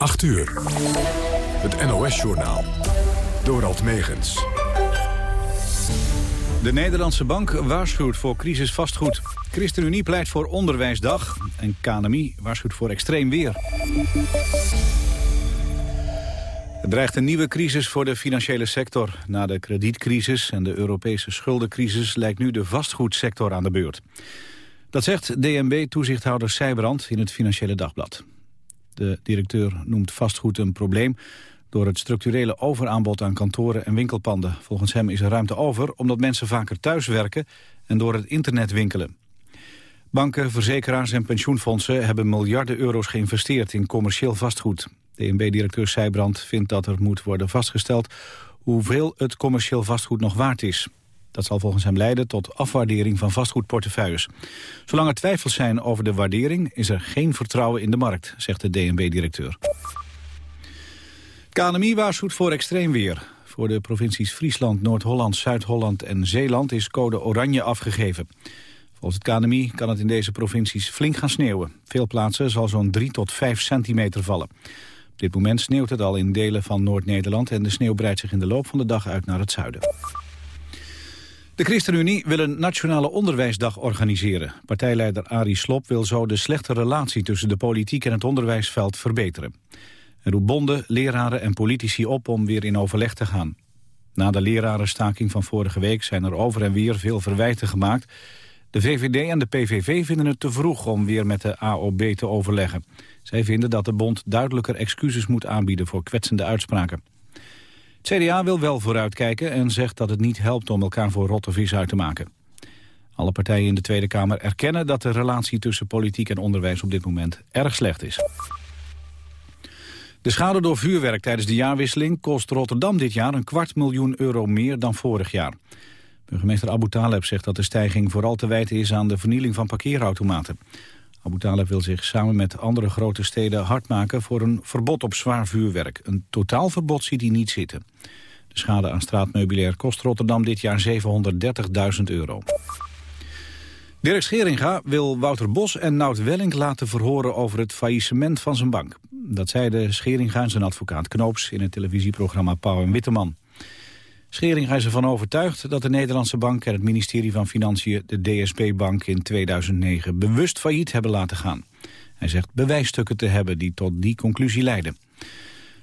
8 uur. Het NOS-journaal. Dorald Megens. De Nederlandse bank waarschuwt voor crisis vastgoed. ChristenUnie pleit voor onderwijsdag. En KNMI waarschuwt voor extreem weer. Er dreigt een nieuwe crisis voor de financiële sector. Na de kredietcrisis en de Europese schuldencrisis lijkt nu de vastgoedsector aan de beurt. Dat zegt DNB-toezichthouder Sijbrand in het Financiële Dagblad. De directeur noemt vastgoed een probleem door het structurele overaanbod aan kantoren en winkelpanden. Volgens hem is er ruimte over omdat mensen vaker thuis werken en door het internet winkelen. Banken, verzekeraars en pensioenfondsen hebben miljarden euro's geïnvesteerd in commercieel vastgoed. DNB-directeur Sijbrand vindt dat er moet worden vastgesteld hoeveel het commercieel vastgoed nog waard is. Dat zal volgens hem leiden tot afwaardering van vastgoedportefeuilles. Zolang er twijfels zijn over de waardering is er geen vertrouwen in de markt, zegt de DNB-directeur. KNMI waarschuwt voor extreem weer. Voor de provincies Friesland, Noord-Holland, Zuid-Holland en Zeeland is code oranje afgegeven. Volgens het KNMI kan het in deze provincies flink gaan sneeuwen. Veel plaatsen zal zo'n 3 tot 5 centimeter vallen. Op dit moment sneeuwt het al in delen van Noord-Nederland... en de sneeuw breidt zich in de loop van de dag uit naar het zuiden. De ChristenUnie wil een nationale onderwijsdag organiseren. Partijleider Arie Slob wil zo de slechte relatie tussen de politiek en het onderwijsveld verbeteren. Hij roept bonden, leraren en politici op om weer in overleg te gaan. Na de lerarenstaking van vorige week zijn er over en weer veel verwijten gemaakt. De VVD en de PVV vinden het te vroeg om weer met de AOB te overleggen. Zij vinden dat de bond duidelijker excuses moet aanbieden voor kwetsende uitspraken. CDA wil wel vooruitkijken en zegt dat het niet helpt om elkaar voor rotte vis uit te maken. Alle partijen in de Tweede Kamer erkennen dat de relatie tussen politiek en onderwijs op dit moment erg slecht is. De schade door vuurwerk tijdens de jaarwisseling kost Rotterdam dit jaar een kwart miljoen euro meer dan vorig jaar. Burgemeester Abu Taleb zegt dat de stijging vooral te wijten is aan de vernieling van parkeerautomaten. Abu Taleb wil zich samen met andere grote steden hard maken voor een verbod op zwaar vuurwerk. Een totaalverbod ziet hij niet zitten. De schade aan straatmeubilair kost Rotterdam dit jaar 730.000 euro. Dirk Scheringa wil Wouter Bos en Nout Welling laten verhoren over het faillissement van zijn bank. Dat zeiden Scheringa en zijn advocaat Knoops in het televisieprogramma Pauw en Witteman. Scheringa is ervan overtuigd dat de Nederlandse bank en het ministerie van Financiën de DSB-bank in 2009 bewust failliet hebben laten gaan. Hij zegt bewijsstukken te hebben die tot die conclusie leiden.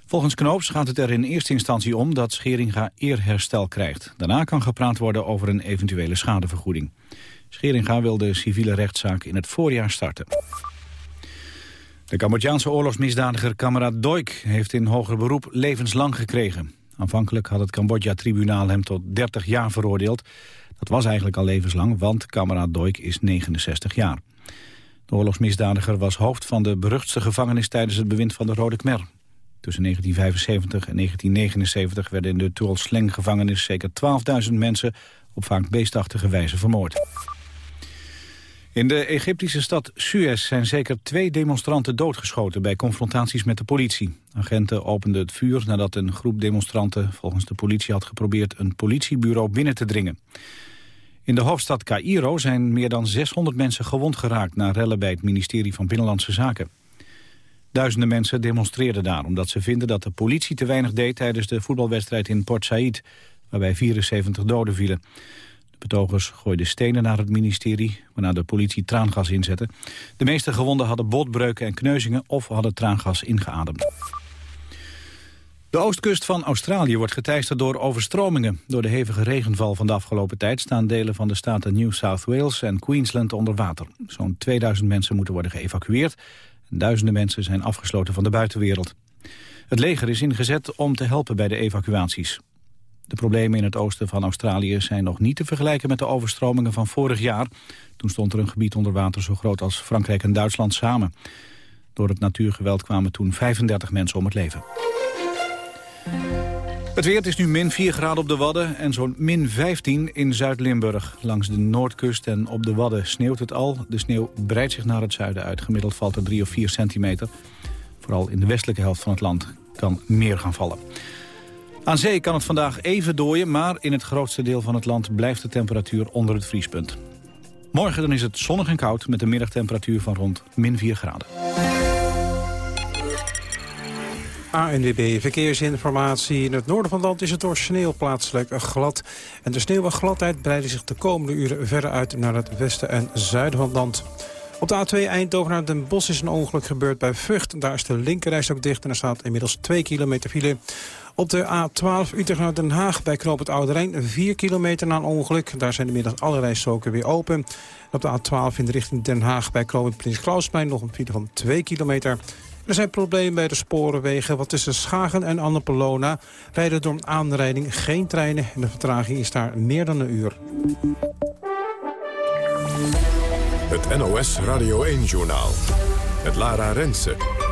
Volgens Knoops gaat het er in eerste instantie om dat Scheringa eerherstel krijgt. Daarna kan gepraat worden over een eventuele schadevergoeding. Scheringa wil de civiele rechtszaak in het voorjaar starten. De Cambodjaanse oorlogsmisdadiger Kamrat Doik heeft in hoger beroep levenslang gekregen. Aanvankelijk had het Cambodja-tribunaal hem tot 30 jaar veroordeeld. Dat was eigenlijk al levenslang, want Kamrat Doik is 69 jaar. De oorlogsmisdadiger was hoofd van de beruchtste gevangenis tijdens het bewind van de Rode Khmer. Tussen 1975 en 1979 werden in de Tuol Sleng gevangenis zeker 12.000 mensen op vaak beestachtige wijze vermoord. In de Egyptische stad Suez zijn zeker twee demonstranten doodgeschoten bij confrontaties met de politie. Agenten openden het vuur nadat een groep demonstranten volgens de politie had geprobeerd een politiebureau binnen te dringen. In de hoofdstad Cairo zijn meer dan 600 mensen gewond geraakt na rellen bij het ministerie van Binnenlandse Zaken. Duizenden mensen demonstreerden daar omdat ze vinden dat de politie te weinig deed tijdens de voetbalwedstrijd in Port Said, waarbij 74 doden vielen. De betogers gooiden stenen naar het ministerie, waarna de politie traangas inzette. De meeste gewonden hadden botbreuken en kneuzingen of hadden traangas ingeademd. De oostkust van Australië wordt geteisterd door overstromingen. Door de hevige regenval van de afgelopen tijd staan delen van de staten New South Wales en Queensland onder water. Zo'n 2000 mensen moeten worden geëvacueerd. En duizenden mensen zijn afgesloten van de buitenwereld. Het leger is ingezet om te helpen bij de evacuaties. De problemen in het oosten van Australië zijn nog niet te vergelijken met de overstromingen van vorig jaar. Toen stond er een gebied onder water zo groot als Frankrijk en Duitsland samen. Door het natuurgeweld kwamen toen 35 mensen om het leven. Het weer is nu min 4 graden op de Wadden en zo'n min 15 in Zuid-Limburg. Langs de noordkust en op de Wadden sneeuwt het al. De sneeuw breidt zich naar het zuiden uit. Gemiddeld valt er 3 of 4 centimeter. Vooral in de westelijke helft van het land kan meer gaan vallen. Aan zee kan het vandaag even dooien, maar in het grootste deel van het land blijft de temperatuur onder het vriespunt. Morgen dan is het zonnig en koud met een middagtemperatuur van rond min 4 graden. ANWB Verkeersinformatie. In het noorden van het land is het door sneeuw plaatselijk glad. En de sneeuw en gladheid breiden zich de komende uren verder uit... naar het westen en zuiden van het land. Op de A2 Eindhoven naar Den Bosch is een ongeluk gebeurd bij Vught. Daar is de linkerreis ook dicht en er staat inmiddels 2 kilometer file. Op de A12 Utrecht naar Den Haag bij Knoop het Oude Rijn 4 kilometer na een ongeluk. Daar zijn inmiddels alle rijstroken weer open. Op de A12 in de richting Den Haag bij Knoop het Prins Klausplein nog een file van 2 kilometer. Er zijn problemen bij de sporenwegen, want tussen Schagen en Annapolona rijden door een aanrijding geen treinen en de vertraging is daar meer dan een uur. Het NOS Radio 1-journaal. Het Lara Rensen.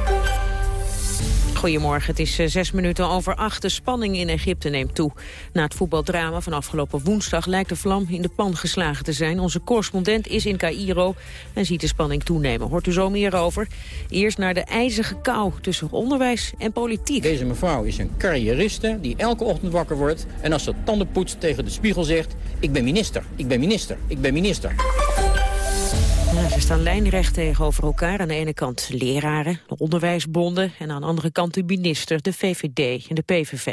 Goedemorgen, het is eh, zes minuten over acht. De spanning in Egypte neemt toe. Na het voetbaldrama van afgelopen woensdag lijkt de vlam in de pan geslagen te zijn. Onze correspondent is in Cairo en ziet de spanning toenemen. Hoort u zo meer over. Eerst naar de ijzige kou tussen onderwijs en politiek. Deze mevrouw is een carrieriste die elke ochtend wakker wordt... en als ze tanden poetst tegen de spiegel zegt... ik ben minister, ik ben minister, ik ben minister. Ze staan lijnrecht tegenover elkaar. Aan de ene kant leraren, de onderwijsbonden... en aan de andere kant de minister, de VVD en de PVV.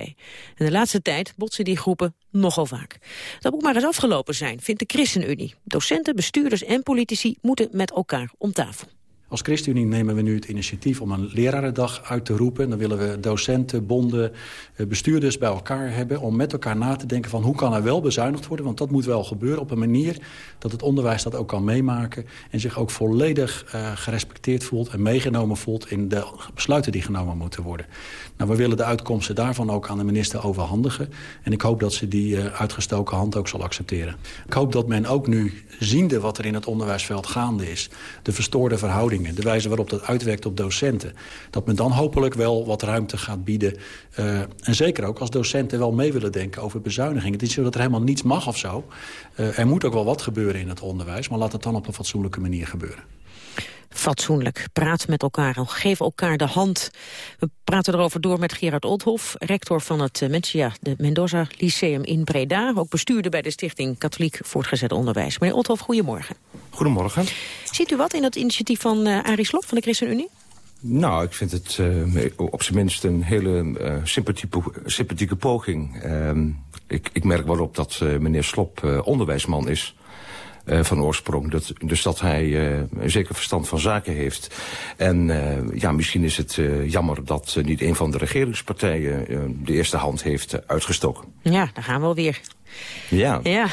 En de laatste tijd botsen die groepen nogal vaak. Dat moet maar eens afgelopen zijn, vindt de ChristenUnie. Docenten, bestuurders en politici moeten met elkaar om tafel. Als ChristenUnie nemen we nu het initiatief om een lerarendag uit te roepen. Dan willen we docenten, bonden, eh, bestuurders bij elkaar hebben... om met elkaar na te denken van hoe kan er wel bezuinigd worden. Want dat moet wel gebeuren op een manier dat het onderwijs dat ook kan meemaken... en zich ook volledig uh, gerespecteerd voelt en meegenomen voelt... in de besluiten die genomen moeten worden. Nou, we willen de uitkomsten daarvan ook aan de minister overhandigen. En ik hoop dat ze die uh, uitgestoken hand ook zal accepteren. Ik hoop dat men ook nu, ziende wat er in het onderwijsveld gaande is... de verstoorde de wijze waarop dat uitwerkt op docenten. Dat men dan hopelijk wel wat ruimte gaat bieden. Uh, en zeker ook als docenten wel mee willen denken over bezuinigingen. Het is zo dat er helemaal niets mag of zo. Uh, er moet ook wel wat gebeuren in het onderwijs. Maar laat het dan op een fatsoenlijke manier gebeuren fatsoenlijk. Praat met elkaar en geef elkaar de hand. We praten erover door met Gerard Oldhoff, rector van het Mensia de Mendoza Lyceum in Breda. Ook bestuurder bij de Stichting Katholiek Voortgezet Onderwijs. Meneer Oldhoff, goedemorgen. Goedemorgen. Ziet u wat in het initiatief van uh, Arie Slob van de ChristenUnie? Nou, ik vind het uh, op zijn minst een hele uh, sympathieke, sympathieke poging. Uh, ik, ik merk wel op dat meneer Slop onderwijsman is. Uh, van oorsprong. Dat, dus dat hij uh, een zeker verstand van zaken heeft. En uh, ja, misschien is het jammer dat niet een van de regeringspartijen de eerste hand heeft uitgestoken. Ja, daar gaan we alweer. Ja. ja.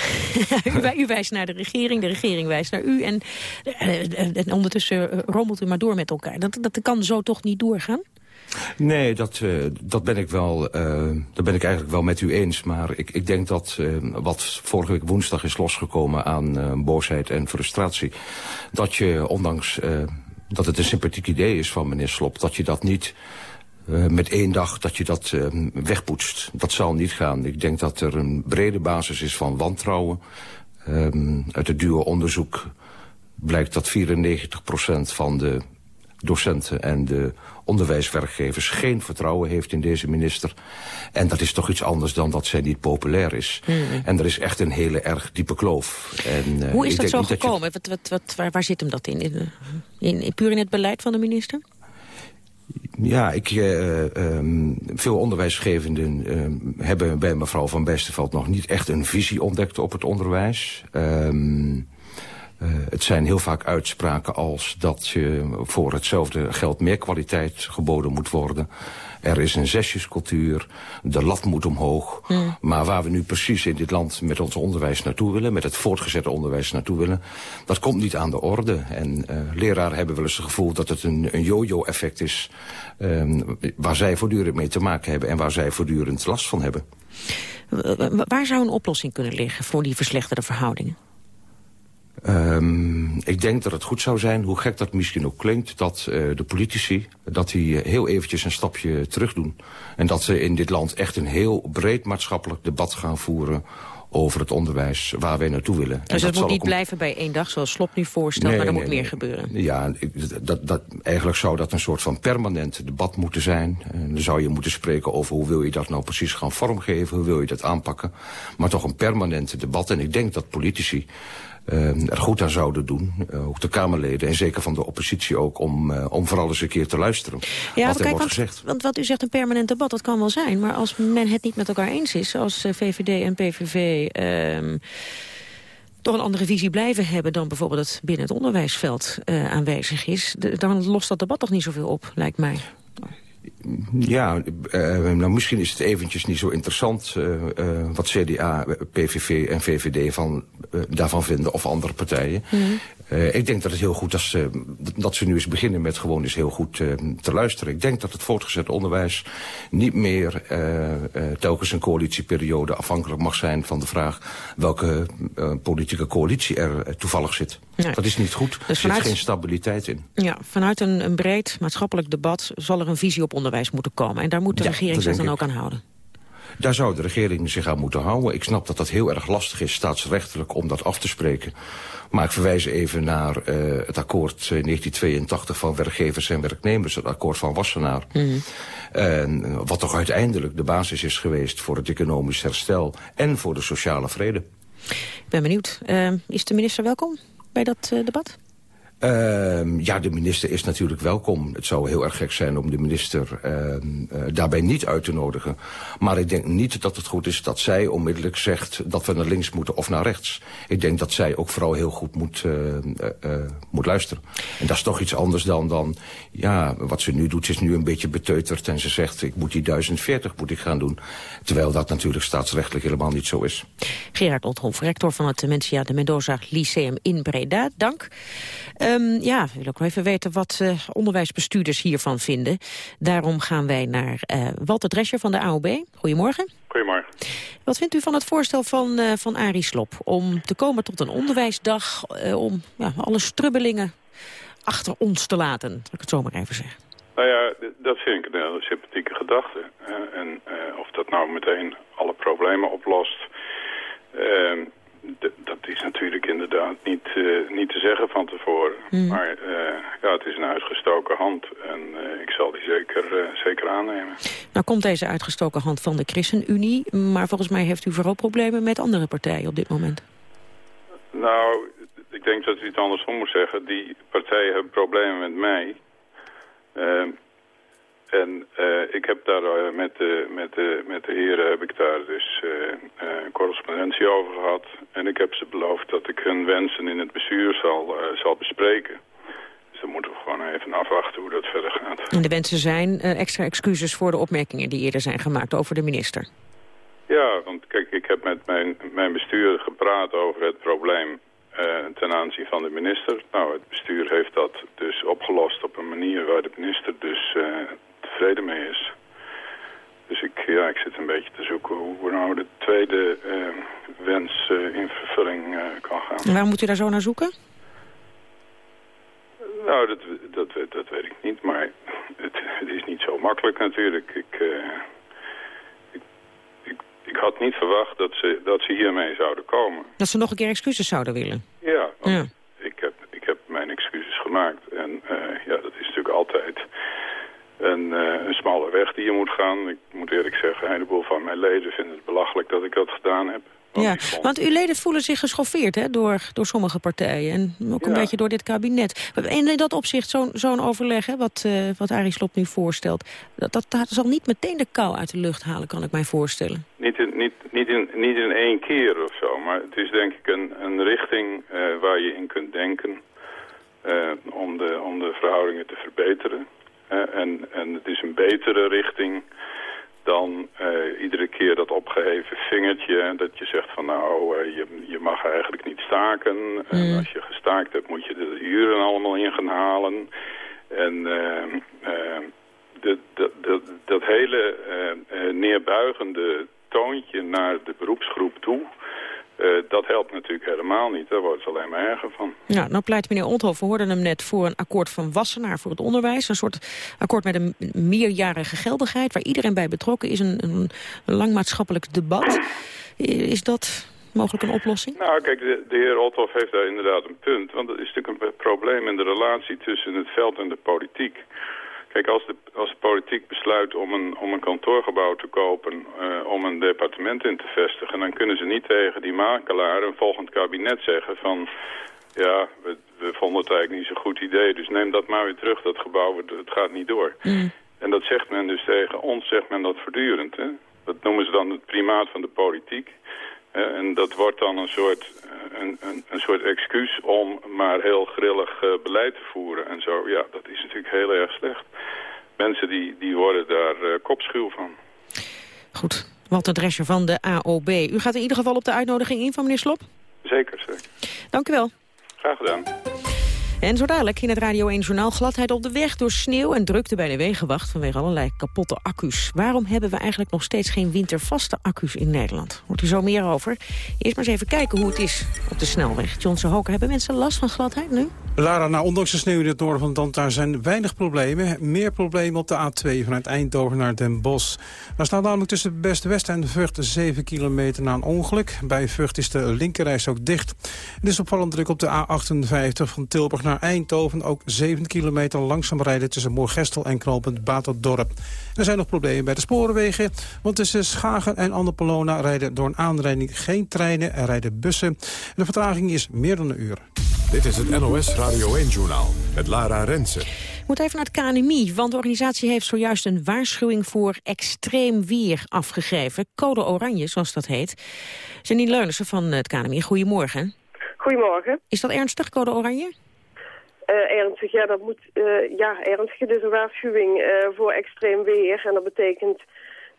u, wijst naar de regering, de regering wijst naar u. En, en ondertussen rommelt u maar door met elkaar. Dat, dat kan zo toch niet doorgaan? Nee, dat, uh, dat, ben ik wel, uh, dat ben ik eigenlijk wel met u eens. Maar ik, ik denk dat uh, wat vorige week woensdag is losgekomen aan boosheid en frustratie... dat je, ondanks dat het een sympathiek idee is van meneer Slop... dat je dat niet met één dag dat je dat wegpoetst. Dat zal niet gaan. Ik denk dat er een brede basis is van wantrouwen. Um, uit het duur onderzoek blijkt dat 94% van de docenten en de onderwijswerkgevers geen vertrouwen heeft in deze minister. En dat is toch iets anders dan dat zij niet populair is. Mm. En er is echt een hele erg diepe kloof. En, uh, Hoe is dat zo gekomen? Dat wat, wat, wat, waar, waar, zit hem dat in? In, in? Puur in het beleid van de minister? Ja, ik, uh, um, veel onderwijsgevenden uh, hebben bij mevrouw Van Besterveld nog niet echt een visie ontdekt op het onderwijs. Um, uh, het zijn heel vaak uitspraken als dat je voor hetzelfde geld meer kwaliteit geboden moet worden. Er is een zesjescultuur, de lat moet omhoog. Mm. Maar waar we nu precies in dit land met ons onderwijs naartoe willen... met het voortgezette onderwijs naartoe willen... dat komt niet aan de orde. En uh, leraren hebben wel eens het gevoel dat het een, een yo-yo-effect is... Um, waar zij voortdurend mee te maken hebben... en waar zij voortdurend last van hebben. Waar zou een oplossing kunnen liggen voor die verslechterde verhoudingen? Um, ik denk dat het goed zou zijn, hoe gek dat misschien ook klinkt... dat uh, de politici dat die heel eventjes een stapje terug doen. En dat ze in dit land echt een heel breed maatschappelijk debat gaan voeren over het onderwijs waar wij naartoe willen. Dus het moet niet blijven bij één dag, zoals Slop nu voorstelt, maar er moet meer gebeuren. Ja, dat, dat, eigenlijk zou dat een soort van permanent debat moeten zijn. En dan zou je moeten spreken over hoe wil je dat nou precies gaan vormgeven, hoe wil je dat aanpakken. Maar toch een permanent debat. En ik denk dat politici er goed aan zouden doen. ook de Kamerleden en zeker van de oppositie ook... om, om vooral eens een keer te luisteren ja, wat er kijk, wordt gezegd. Want wat u zegt, een permanent debat, dat kan wel zijn. Maar als men het niet met elkaar eens is, als VVD en PVV... Ehm, toch een andere visie blijven hebben dan bijvoorbeeld het binnen het onderwijsveld aanwezig is, dan lost dat debat toch niet zoveel op, lijkt mij. Ja, uh, nou misschien is het eventjes niet zo interessant uh, uh, wat CDA, PVV en VVD van, daarvan vinden of andere partijen. Mm uh, ik denk dat het heel goed is uh, dat ze nu eens beginnen met gewoon eens heel goed uh, te luisteren. Ik denk dat het voortgezet onderwijs niet meer telkens een coalitieperiode afhankelijk mag zijn van de vraag welke politieke coalitie er toevallig zit. Nee. Dat is niet goed. Dus er vanuit... zit geen stabiliteit in. Ja, vanuit een, een, breed maatschappelijk debat zal er een visie op onderwijs moeten komen. En daar moet de ja, regering zich dan ook aan houden. Daar zou de regering zich aan moeten houden. Ik snap dat dat heel erg lastig is, staatsrechtelijk, om dat af te spreken. Maar ik verwijs even naar uh, het akkoord 1982 van werkgevers en werknemers. Het akkoord van Wassenaar. Mm. En wat toch uiteindelijk de basis is geweest voor het economisch herstel... en voor de sociale vrede. Ik ben benieuwd. Uh, is de minister welkom bij dat uh, debat? Uh, ja, de minister is natuurlijk welkom. Het zou heel erg gek zijn om de minister uh, uh, daarbij niet uit te nodigen. Maar ik denk niet dat het goed is dat zij onmiddellijk zegt... dat we naar links moeten of naar rechts. Ik denk dat zij ook vooral heel goed moet, uh, moet luisteren. En dat is toch iets anders dan, dan... ja, wat ze nu doet, ze is nu een beetje beteuterd... en ze zegt, ik moet die 1040 moet ik gaan doen. Terwijl dat natuurlijk staatsrechtelijk helemaal niet zo is. Gerard Othoff, rector van het Mensia de Mendoza Lyceum in Breda. Dank. Um, ja, we willen ook even weten wat uh, onderwijsbestuurders hiervan vinden. Daarom gaan wij naar uh, Walter Drescher van de AOB. Goedemorgen. Goedemorgen. Wat vindt u van het voorstel van, uh, van Arie Slop om te komen tot een onderwijsdag... om ja, alle strubbelingen achter ons te laten, zal ik het zo maar even zeggen? Nou ja, dat vind ik een hele sympathieke gedachte. en of dat nou meteen alle problemen oplost... Ehm, dat is natuurlijk inderdaad niet, uh, niet te zeggen van tevoren. Hmm. Maar uh, ja, het is een uitgestoken hand en uh, ik zal die zeker, zeker aannemen. Nou komt deze uitgestoken hand van de ChristenUnie, maar volgens mij heeft u vooral problemen met andere partijen op dit moment. Nou, ik denk dat u het andersom moet zeggen. Die partijen hebben problemen met mij. En uh, ik heb daar uh, met, de, met, de, met de heren heb ik daar dus uh, correspondentie over gehad. En ik heb ze beloofd dat ik hun wensen in het bestuur zal, zal bespreken. Dus dan moeten we gewoon even afwachten hoe dat verder gaat. En de wensen zijn extra excuses voor de opmerkingen die eerder zijn gemaakt over de minister. Ja, want kijk, ik heb met mijn, mijn bestuur gepraat over het probleem ten aanzien van de minister. Nou, het bestuur heeft dat dus opgelost op een manier waar de minister dus tevreden mee is. Dus ik, ja, ik zit een beetje te zoeken hoe nou de tweede uh, wens uh, in vervulling uh, kan gaan. En waar moet u daar zo naar zoeken? Nou, dat, dat, dat weet ik niet, maar het, het is niet zo makkelijk natuurlijk. Ik, ik, ik, ik, had niet verwacht dat ze, dat ze hiermee zouden komen. Dat ze nog een keer excuses zouden willen? Ja, ja. Ik, heb, ik heb mijn excuses gemaakt en ja, dat is natuurlijk altijd een, uh, een smalle weg die je moet gaan. Ik moet eerlijk zeggen, een heleboel van mijn leden vinden het belachelijk dat ik dat gedaan heb. ja, want uw leden voelen zich geschoffeerd hè, door, door sommige partijen en ook een beetje door dit kabinet. En in dat opzicht, zo'n zo'n overleg, hè, wat, uh, wat Arie Slob nu voorstelt, dat, dat, dat, zal niet meteen de kou uit de lucht halen, kan ik mij voorstellen. Niet in, niet, niet in, niet in één keer of zo, maar het is denk ik een, een richting uh, waar je in kunt denken om, de, om de verhoudingen te verbeteren en, en het is een betere richting dan uh, iedere keer dat opgeheven vingertje... dat je zegt van nou, uh, je, je mag eigenlijk niet staken. En mm. als je gestaakt hebt, moet je de uren allemaal in gaan halen. En uh, de, de, de, dat hele neerbuigende toontje naar de beroepsgroep toe... Uh, dat helpt natuurlijk helemaal niet. Daar wordt het alleen maar erger van. Ja, nou pleit meneer Onthoff, we hoorden hem net voor een akkoord van Wassenaar voor het onderwijs. Een soort akkoord met een meerjarige geldigheid waar iedereen bij betrokken is. Een, een, een lang maatschappelijk debat. Is dat mogelijk een oplossing? Nou, kijk, de, de heer Othoff heeft daar inderdaad een punt. Want dat is natuurlijk een probleem in de relatie tussen het veld en de politiek. Kijk, als de, als de politiek besluit om een, om een kantoorgebouw te kopen... om een departement in te vestigen... dan kunnen ze niet tegen die makelaar een volgend kabinet zeggen van... ja, we, we vonden het eigenlijk niet zo'n goed idee. Dus neem dat maar weer terug, dat gebouw, het gaat niet door. Mm. En dat zegt men dus tegen ons, zegt men dat voortdurend. Hè? Dat noemen ze dan het primaat van de politiek. En dat wordt dan een soort, een, een, een, soort excuus om maar heel grillig uh, beleid te voeren en zo. Ja, dat is natuurlijk heel erg slecht. Mensen die, die worden daar kopschuw van. Goed. Walter Drescher van de AOB. U gaat in ieder geval op de uitnodiging in van meneer Slop? Zeker, zeker. Dank u wel. Graag gedaan. En zo dadelijk in het Radio 1 Journaal gladheid op de weg door sneeuw en drukte bij de wegenwacht vanwege allerlei kapotte accu's. Waarom hebben we eigenlijk nog steeds geen wintervaste accu's in Nederland? Hoort u zo meer over. Eerst maar eens even kijken hoe het is op de snelweg. Johnson Hoker, hebben mensen last van gladheid nu? Lara, nou, ondanks de sneeuw in het noorden van land, daar zijn weinig problemen. Meer problemen op de A2 vanuit Eindhoven naar Den Bosch. Daar staat namelijk tussen Best West en Vught 7 kilometer na een ongeluk. Bij Vught is de linkerreis ook dicht. Het is opvallend druk op de A58 van Tilburg naar Eindhoven. Ook 7 kilometer langzaam rijden tussen Moorgestel en knooppunt Baterdorp. Er zijn nog problemen bij de sporenwegen. Want tussen Schagen en Annapolona rijden door een aanrijding geen treinen. Er rijden bussen. de vertraging is meer dan een uur. Dit is het NOS Radio 1-journaal met Lara Rensen. Ik moet even naar het KNMI, want de organisatie heeft zojuist een waarschuwing voor extreem weer afgegeven. Code oranje, zoals dat heet. Janine Leunissen van het KNMI, goedemorgen. Goedemorgen. Is dat ernstig, code oranje? Uh, ernstig, ja, dat moet, uh, ja, ernstig. Het is een waarschuwing uh, voor extreem weer. En dat betekent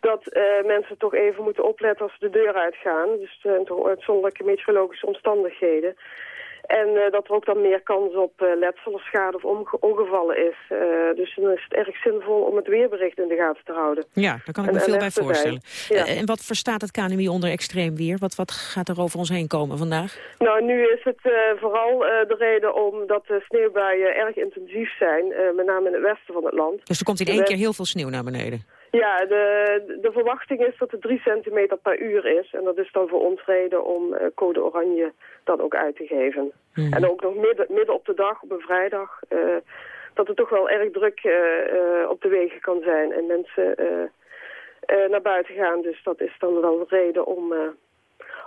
dat mensen toch even moeten opletten als ze de deur uitgaan. Dus uh, uitzonderlijke meteorologische omstandigheden. En uh, dat er ook dan meer kans op uh, letsel of schade of ongevallen is. Uh, dus dan is het erg zinvol om het weerbericht in de gaten te houden. Ja, daar kan ik me veel bij voorstellen. Ja. en wat verstaat het KNMI onder extreem weer? Wat, wat gaat er over ons heen komen vandaag? Nou, nu is het vooral de reden omdat de sneeuwbuien erg intensief zijn. met name in het westen van het land. Dus er komt in één keer heel veel sneeuw naar beneden? Ja, de, de verwachting is dat het 3 centimeter per uur is. En dat is dan voor ons reden om code oranje dan ook uit te geven. Mhm. En ook nog midden, midden op de dag, op een vrijdag, uh, dat het toch wel erg druk uh, uh, op de wegen kan zijn en mensen naar buiten gaan. Dus dat is dan wel reden om,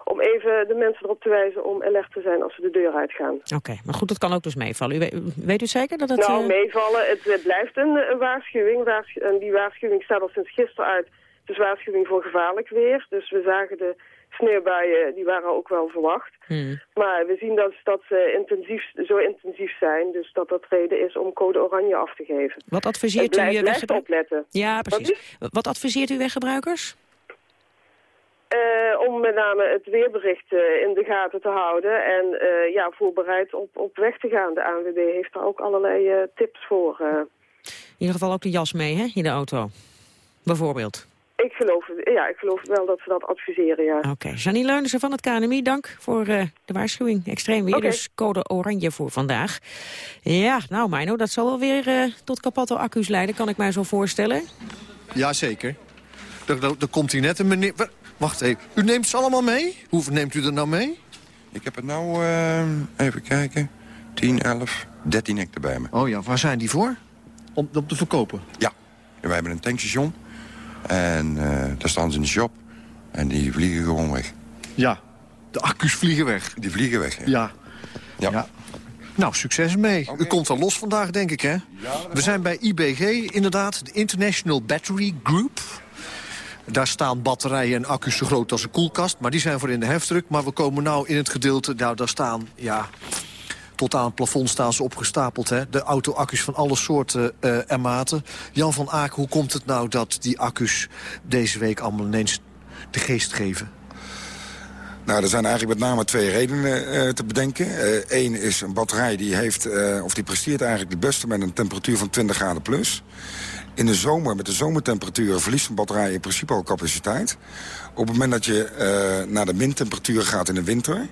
om even de mensen erop te wijzen om alert te zijn als ze de deur uitgaan. Oké, maar goed, dat kan ook dus meevallen. U weet, weet u zeker dat het... Nou, meevallen, het, het blijft een, een waarschuwing. en die waarschuwing staat al sinds gisteren uit. Het is waarschuwing voor gevaarlijk weer. Dus we zagen de sneeuwbuien, die waren ook wel verwacht. Hmm. Maar we zien dat, dat ze intensief, zo intensief zijn, dus dat dat reden is om code oranje af te geven. Wat adviseert u je weggebruikers? opletten. Ja, precies. Wat, Wat adviseert u weggebruikers? Uh, om met name het weerbericht uh, in de gaten te houden en uh, ja, voorbereid op, op weg te gaan. De ANWB heeft daar ook allerlei tips voor. In ieder geval ook de jas mee hè, in de auto, bijvoorbeeld. Ik geloof, ja, ik geloof wel dat ze dat adviseren, ja. Oké. Okay. Janine Leunissen van het KNMI, dank voor uh, de waarschuwing. Extreem weer, okay. dus code oranje voor vandaag. Ja, nou Mino, dat zal wel weer uh, tot kapotte accu's leiden, kan ik mij zo voorstellen. Jazeker. Er, er, er komt hier net een meneer... Wacht even, u neemt ze allemaal mee? Hoeveel neemt u er nou mee? Ik heb het nou, uh, even kijken, 10, 11, 13 hectare bij me. Oh ja, waar zijn die voor? Om, om te verkopen? Ja, wij hebben een tankstation. En uh, daar staan ze in de shop. En die vliegen gewoon weg. Ja, de accu's vliegen weg. Die vliegen weg, ja. Ja. ja. ja. Nou, succes mee. Okay. U komt al los vandaag, denk ik, hè? Ja, We zijn bij IBG, inderdaad, de International Battery Group. Daar staan batterijen en accu's zo groot als een koelkast. Maar die zijn voor in de heftruck. Maar we komen nou in het gedeelte, nou, daar staan, ja... Tot aan het plafond staan ze opgestapeld. Hè? De auto-accu's van alle soorten uh, en maten. Jan van Aak, hoe komt het nou dat die accu's deze week allemaal ineens de geest geven? Nou, er zijn eigenlijk met name twee redenen uh, te bedenken. Eén uh, is een batterij die heeft, of die presteert eigenlijk het beste met een temperatuur van 20 graden plus. In de zomer, met de zomertemperatuur, verliest een batterij in principe al capaciteit. Op het moment dat je uh, naar de mintemperatuur gaat in de winter...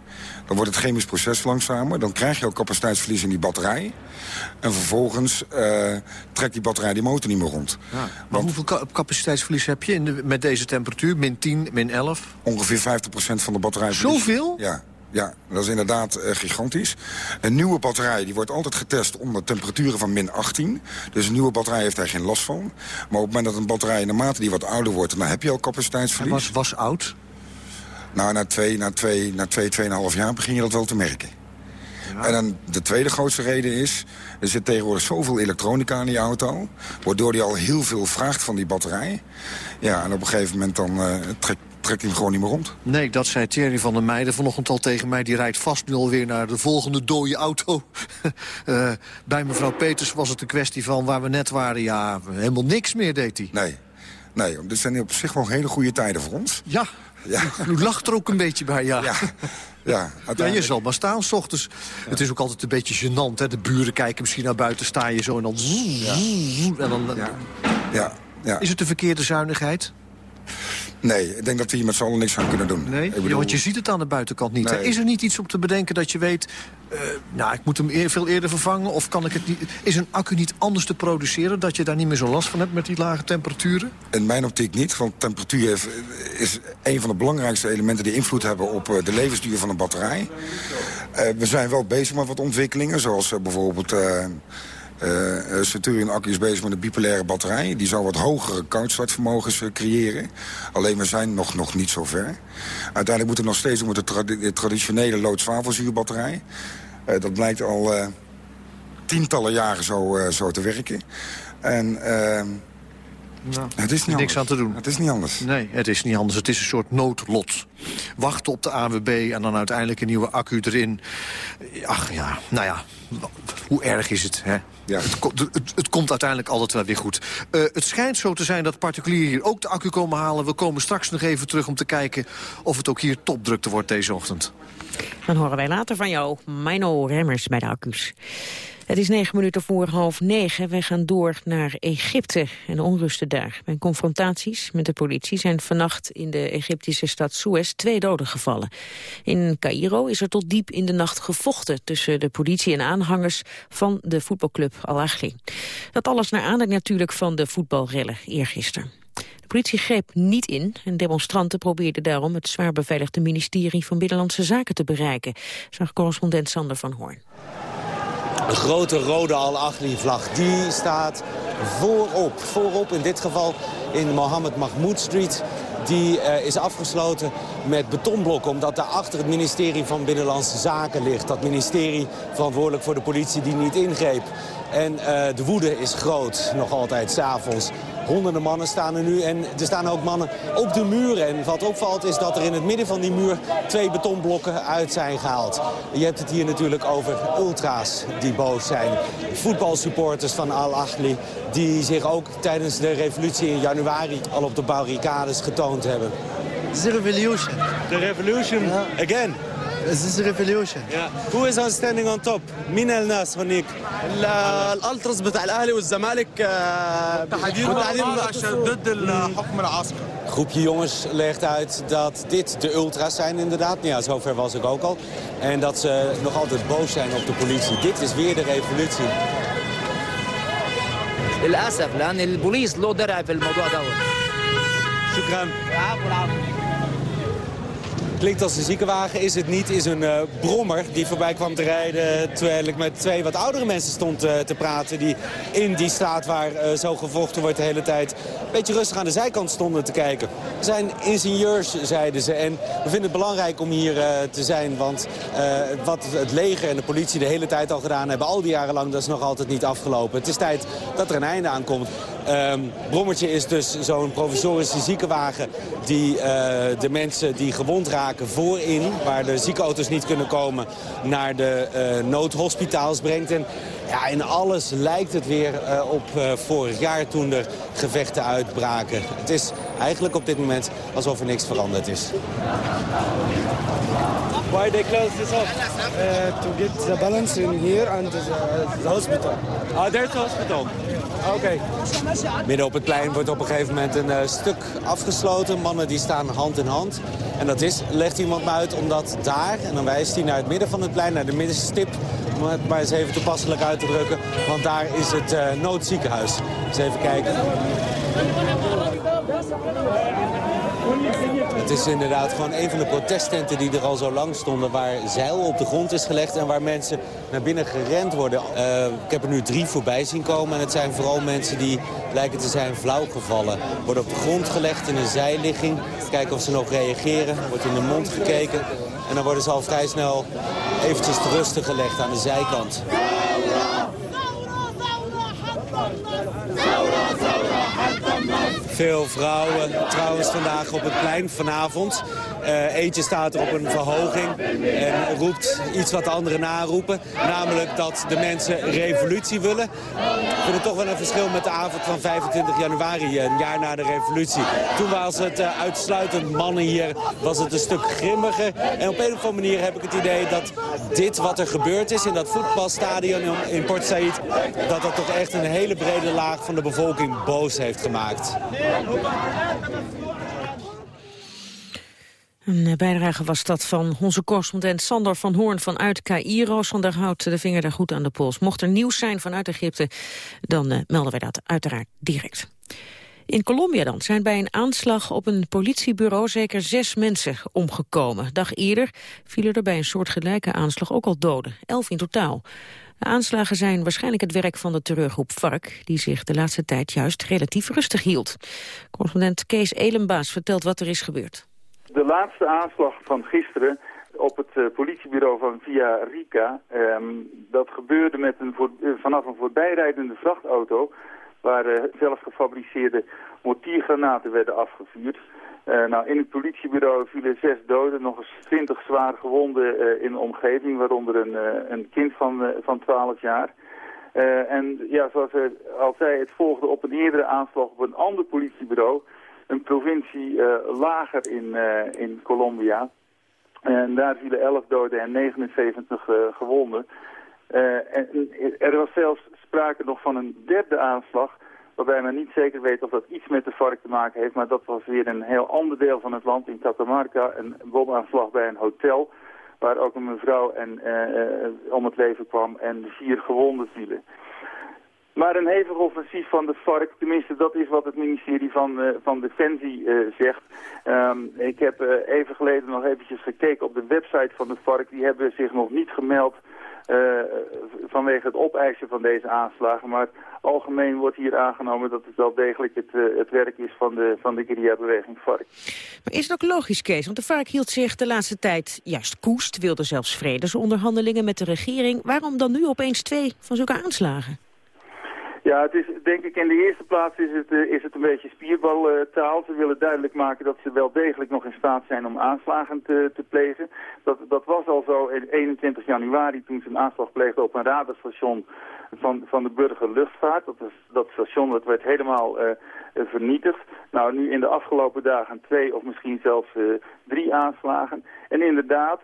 dan wordt het chemisch proces langzamer. Dan krijg je ook capaciteitsverlies in die batterij. En vervolgens uh, trekt die batterij die motor niet meer rond. Ja, maar Want, hoeveel capaciteitsverlies heb je in de, met deze temperatuur? Min 10, min 11? Ongeveer 50% van de batterij. Zoveel? Ja. Ja, dat is inderdaad uh, gigantisch. Een nieuwe batterij die wordt altijd getest onder temperaturen van min 18. Dus een nieuwe batterij heeft daar geen last van. Maar op het moment dat een batterij naarmate die wat ouder wordt... dan heb je al capaciteitsverlies. was, was oud? Nou, na twee, na twee, na twee, tweeënhalf jaar begin je dat wel te merken. En dan de tweede grootste reden is... er zit tegenwoordig zoveel elektronica in die auto... waardoor die al heel veel vraagt van die batterij. Ja, en op een gegeven moment dan uh, trekt trekt hij gewoon niet meer rond. Nee, dat zei Thierry van der Meijden vanochtend al tegen mij. Die rijdt vast nu alweer naar de volgende dode auto. uh, bij mevrouw Peters was het een kwestie van waar we net waren. Ja, helemaal niks meer deed hij. Nee, nee dit zijn op zich wel hele goede tijden voor ons. Ja, ja. U lacht er ook een beetje bij, ja. Ja, ja, ja je zal maar staan s ochtends. Het is ook altijd een beetje gênant, hè. De buren kijken misschien naar buiten, sta je zo en dan... Ja. En dan ja. Ja. Is het de verkeerde zuinigheid? Nee, ik denk dat we hier met z'n allen niks aan kunnen doen. Nee, want je ziet het aan de buitenkant niet. Is er niet iets om te bedenken dat je weet... Uh, nou, ik moet hem veel eerder vervangen? Of kan ik het niet, is een accu niet anders te produceren... dat je daar niet meer zo last van hebt met die lage temperaturen? In mijn optiek niet, want temperatuur is een van de belangrijkste elementen... die invloed hebben op eh, de levensduur van een batterij. Uh, we zijn wel bezig met wat ontwikkelingen, zoals bijvoorbeeld... Uh, Centurion Accu is bezig met een bipolaire batterij. Die zou wat hogere koudstartvermogens uh, creëren. Alleen we zijn nog, nog niet zo ver. Uiteindelijk moeten we nog steeds doen met de, traditionele lood-zwavelzuurbatterij. Uh, dat blijkt al tientallen jaren zo, zo te werken. En... Nou, het is niet niks aan te doen. Het is niet anders. Nee, het is niet anders. Het is een soort noodlot. Wachten op de AWB en dan uiteindelijk een nieuwe accu erin. Ach ja, nou ja, hoe erg is het, hè? Ja. Het, het, het, komt uiteindelijk altijd wel weer goed. Uh, het schijnt zo te zijn dat particulieren hier ook de accu komen halen. We komen straks nog even terug om te kijken of het ook hier topdrukte wordt deze ochtend. Dan horen wij later van jou, Mino Remmers bij de accu's. Het is negen minuten voor half negen. Wij gaan door naar Egypte en onrusten daar. Bij confrontaties met de politie zijn vannacht in de Egyptische stad Suez twee doden gevallen. In Cairo is er tot diep in de nacht gevochten tussen de politie en aanhangers van de voetbalclub Al-Ahli. Dat alles naar aanleiding natuurlijk van de voetbalrellen eergisteren. De politie greep niet in en demonstranten probeerden daarom het zwaar beveiligde ministerie van Binnenlandse Zaken te bereiken, zag correspondent Sander van Hoorn. De grote rode Al-Ahli-vlag, die staat voorop. Voorop in dit geval in Mohammed Mahmoud Street. Die uh, is afgesloten met betonblokken, omdat daar achter het ministerie van Binnenlandse Zaken ligt. Dat ministerie verantwoordelijk voor de politie die niet ingreep. En uh, de woede is groot, nog altijd s'avonds. Honderden mannen staan er nu en er staan ook mannen op de muren. En wat opvalt is dat er in het midden van die muur twee betonblokken uit zijn gehaald. Je hebt het hier natuurlijk over ultra's die boos zijn. Voetbalsupporters van Al-Ahli die zich ook tijdens de revolutie in januari al op de barricades getoond hebben. The revolution. The revolution again. This is a revolution. Yeah. Who is on standing on top? مين الناس هنيك؟ الالتراس بتاع الاهلي والزمالك متحدين ضد الحكم العسكري. groepje jongens legt uit dat dit de ultra's zijn inderdaad. Nou ja, zover was ik ook al. En dat ze nog altijd boos zijn op de politie. Dit is weer de revolutie. للاسف لان البوليس له درع في الموضوع دوت شكرا Klinkt als een ziekenwagen, is het niet. Is een uh, brommer die voorbij kwam te rijden... terwijl ik met twee wat oudere mensen stond uh, te praten... die in die straat waar uh, zo gevochten wordt de hele tijd... een beetje rustig aan de zijkant stonden te kijken. We zijn ingenieurs, zeiden ze. En we vinden het belangrijk om hier te zijn. Want wat het leger en de politie de hele tijd al gedaan hebben... al die jaren lang, dat is nog altijd niet afgelopen. Het is tijd dat er een einde aan komt. Um, Brommertje is dus zo'n provisorische ziekenwagen... die de mensen die gewond raken voorin, waar de ziekenauto's niet kunnen komen, naar de uh, noodhospitaals brengt. En ja, in alles lijkt het weer uh, op vorig jaar toen er gevechten uitbraken. Het is eigenlijk op dit moment alsof er niks veranderd is. Why they close this off? Uh, to get the balance in here and the, the hospital. Oh, there's the hospital. Oké. Okay. Midden op het plein wordt op een gegeven moment een uh, stuk afgesloten. Mannen die staan hand in hand. En dat is, legt iemand me uit, omdat daar, en dan wijst hij naar het midden van het plein, naar de middenstip, om het maar eens even toepasselijk uit te drukken. Want daar is het uh, noodziekenhuis. Eens even kijken. Het is inderdaad gewoon een van de protesttenten die er al zo lang stonden... waar zeil op de grond is gelegd en waar mensen naar binnen gerend worden. Uh, ik heb er nu drie voorbij zien komen en het zijn vooral mensen die lijken te zijn flauwgevallen. Worden op de grond gelegd in een zijligging, kijken of ze nog reageren. Wordt in de mond gekeken en dan worden ze al vrij snel eventjes te rusten gelegd aan de zijkant. Veel vrouwen trouwens vandaag op het plein vanavond. Uh, eentje staat er op een verhoging en roept iets wat de anderen naroepen. Namelijk dat de mensen revolutie willen. Ik vind het toch wel een verschil met de avond van 25 januari, een jaar na de revolutie. Toen was het uh, uitsluitend mannen hier, was het een stuk grimmiger. En op een of andere manier heb ik het idee dat dit wat er gebeurd is in dat voetbalstadion in Port Said... dat dat toch echt een hele brede laag van de bevolking boos heeft gemaakt. Een eh, bijdrage was dat van onze correspondent Sander van Hoorn vanuit Cairo. Sander houdt de vinger daar goed aan de pols. Mocht er nieuws zijn vanuit Egypte, dan uh, melden wij dat uiteraard direct. In Colombia dan zijn bij een aanslag op een politiebureau zeker zes mensen omgekomen. Dag eerder vielen er bij een soortgelijke aanslag ook al doden, elf in totaal. De aanslagen zijn waarschijnlijk het werk van de terreurgroep FARC... die zich de laatste tijd juist relatief rustig hield. Correspondent Kees Elenbaas vertelt wat er is gebeurd. De laatste aanslag van gisteren op het uh, politiebureau van Via Rica... Um, dat gebeurde met een uh, vanaf een voorbijrijdende vrachtauto... waar uh, gefabriceerde mortiergranaten werden afgevuurd. nou, in het politiebureau vielen zes doden, nog eens twintig zwaar gewonden in de omgeving... waaronder een, een kind van, van 12 jaar... en ja, zoals hij al zei, het volgde op een eerdere aanslag op een ander politiebureau een provincie lager in, in Colombia. En daar vielen 11 doden en 79 uh, eh, gewonden. en er was zelfs sprake nog van een derde aanslag... waarbij men niet zeker weet of dat iets met de vark te maken heeft... maar dat was weer een heel ander deel van het land, in Catamarca... een bomaanslag bij een hotel waar ook een mevrouw en, om het leven kwam en vier gewonden vielen. Maar een hevig offensief van de FARC, tenminste dat is wat het ministerie van, uh, van Defensie zegt. Um, ik heb even geleden nog eventjes gekeken op de website van de FARC. Die hebben zich nog niet gemeld vanwege het opeisen van deze aanslagen. Maar algemeen wordt hier aangenomen dat het wel degelijk het, het werk is van de, van de guerrilla-beweging FARC. Maar is het ook logisch, Kees? Want de FARC hield zich de laatste tijd juist koest, wilde zelfs vredesonderhandelingen met de regering. Waarom dan nu opeens twee van zulke aanslagen? Ja, het is denk ik in de eerste plaats is het, uh, is het een beetje spierbaltaal. ze willen duidelijk maken dat ze wel degelijk nog in staat zijn om aanslagen te, te plegen. Dat, dat was al zo in 21 januari toen ze een aanslag pleegden op een radarstation van, van de burgerluchtvaart. Dat, is, dat station dat werd helemaal uh, vernietigd. Nou, nu in de afgelopen dagen twee of misschien zelfs uh, drie aanslagen. En inderdaad,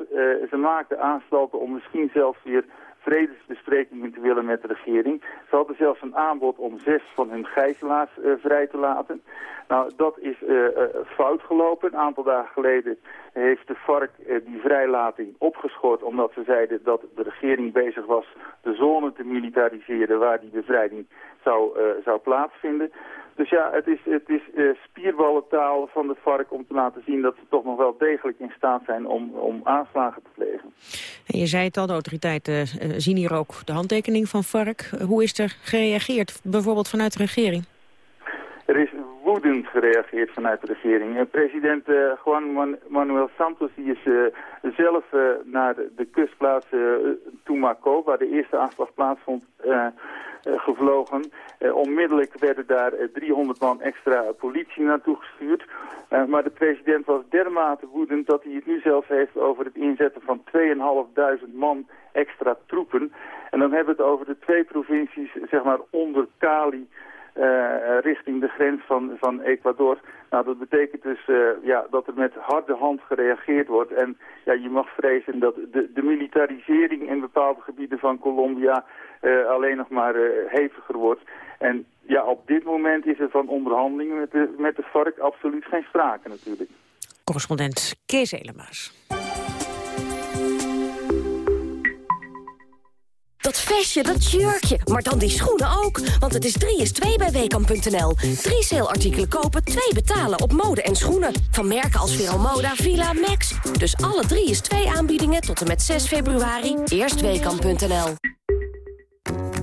ze maakten aanstalten om misschien zelfs weer vredesbesprekingen te willen met de regering. Ze hadden zelfs een aanbod om zes van hun gijzelaars uh, vrij te laten. Nou, dat is uh, uh, fout gelopen. Een aantal dagen geleden heeft de FARC die vrijlating opgeschort... omdat ze zeiden dat de regering bezig was de zone te militariseren... waar die bevrijding zou, zou plaatsvinden. Dus ja, het is, het is uh, spierballentaal van de FARC om te laten zien dat ze toch nog wel degelijk in staat zijn om, om aanslagen te plegen. En je zei het al, de autoriteiten uh, zien hier ook de handtekening van FARC. hoe is er gereageerd, bijvoorbeeld vanuit de regering? Er is woedend gereageerd vanuit de regering. Uh, president Juan Manuel Santos die is zelf naar de, de kustplaats Tumaco, waar de eerste aanslag plaatsvond, eh, gevlogen. Eh, onmiddellijk werden daar 300 eh, man extra politie naartoe gestuurd. maar de president was dermate woedend dat hij het nu zelfs heeft over het inzetten van 2.500 man extra troepen. En dan hebben we het over de twee provincies, zeg maar onder Cali, richting de grens van, van Ecuador. Nou, dat betekent dus uh, ja, dat er met harde hand gereageerd wordt. En ja, je mag vrezen dat de, de militarisering in bepaalde gebieden van Colombia uh, alleen nog maar heviger wordt. En ja, op dit moment is er van onderhandelingen met de, met de FARC absoluut geen sprake natuurlijk. Correspondent Kees Elemaas. Dat vestje, dat jurkje, maar dan die schoenen ook. Want het is 3 is 2 bij Weekamp.nl. Drie saleartikelen kopen, twee betalen op mode en schoenen. Van merken als Vero Moda, Villa, Max. Dus alle 3 is 2 aanbiedingen tot en met 6 februari. Eerst Weekamp.nl.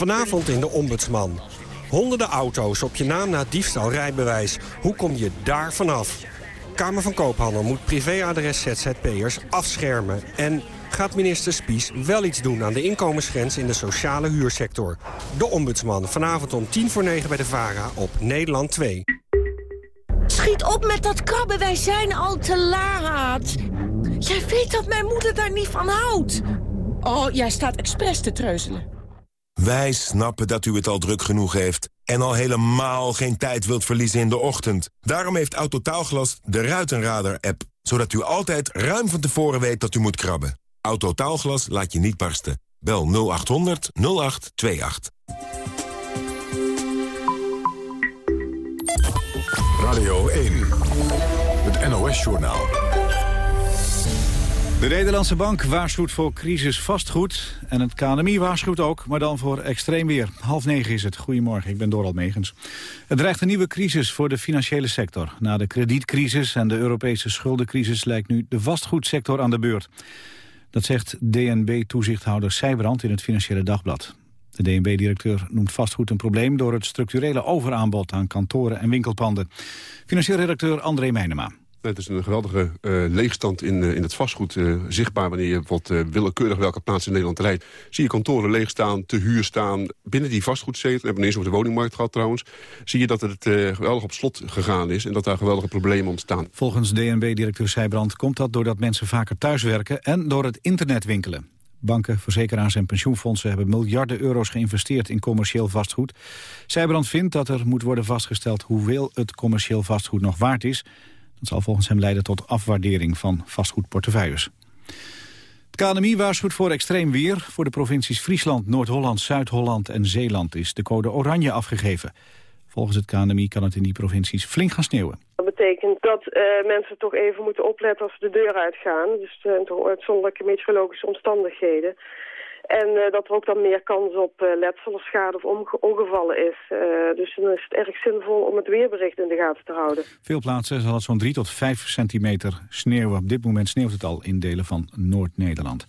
Vanavond in de Ombudsman. Honderden auto's op je naam na diefstal rijbewijs. Hoe kom je daar vanaf? Kamer van Koophandel moet privéadres ZZP'ers afschermen. En gaat minister Spies wel iets doen aan de inkomensgrens in de sociale huursector? De Ombudsman, vanavond om tien voor negen bij de VARA op Nederland 2. Schiet op met dat krabben, wij zijn al te laat. Jij weet dat mijn moeder daar niet van houdt. Oh, jij staat expres te treuzelen. Wij snappen dat u het al druk genoeg heeft... en al helemaal geen tijd wilt verliezen in de ochtend. Daarom heeft Autotaalglas de Ruitenradar-app... zodat u altijd ruim van tevoren weet dat u moet krabben. Autotaalglas laat je niet barsten. Bel 0800 0828. Radio 1, het NOS-journaal. De Nederlandse bank waarschuwt voor crisis vastgoed. En het KNMI waarschuwt ook, maar dan voor extreem weer. Half negen is het. Goedemorgen, ik ben Doral Megens. Het dreigt een nieuwe crisis voor de financiële sector. Na de kredietcrisis en de Europese schuldencrisis... lijkt nu de vastgoedsector aan de beurt. Dat zegt DNB-toezichthouder Sijbrand in het Financiële Dagblad. De DNB-directeur noemt vastgoed een probleem... door het structurele overaanbod aan kantoren en winkelpanden. Financieel redacteur André Meijnema. Het is een geweldige uh, leegstand in, uh, in het vastgoed uh, zichtbaar... wanneer je bijvoorbeeld willekeurig welke plaats in Nederland rijdt. Zie je kantoren leeg staan, te huur staan. Binnen die vastgoedzetel, we hebben ineens op de woningmarkt gehad trouwens... zie je dat het geweldig op slot gegaan is... en dat daar geweldige problemen ontstaan. Volgens DNB-directeur Sijbrand komt dat doordat mensen vaker thuiswerken... en door het internet winkelen. Banken, verzekeraars en pensioenfondsen hebben miljarden euro's geïnvesteerd in commercieel vastgoed. Zijbrand vindt dat er moet worden vastgesteld hoeveel het commercieel vastgoed nog waard is... Dat zal volgens hem leiden tot afwaardering van vastgoedportefeuilles. Het KNMI waarschuwt voor extreem weer. Voor de provincies Friesland, Noord-Holland, Zuid-Holland en Zeeland is de code oranje afgegeven. Volgens het KNMI kan het in die provincies flink gaan sneeuwen. Dat betekent dat uh, mensen toch even moeten opletten als ze de deur uitgaan. Dus uh, uitzonderlijke meteorologische omstandigheden. En uh, dat er ook dan meer kans op uh, letsel of schade of ongevallen is. Uh, dus dan is het erg zinvol om het weerbericht in de gaten te houden. Veel plaatsen zal het zo'n 3 tot 5 centimeter sneeuwen. Op dit moment sneeuwt het al in delen van Noord-Nederland.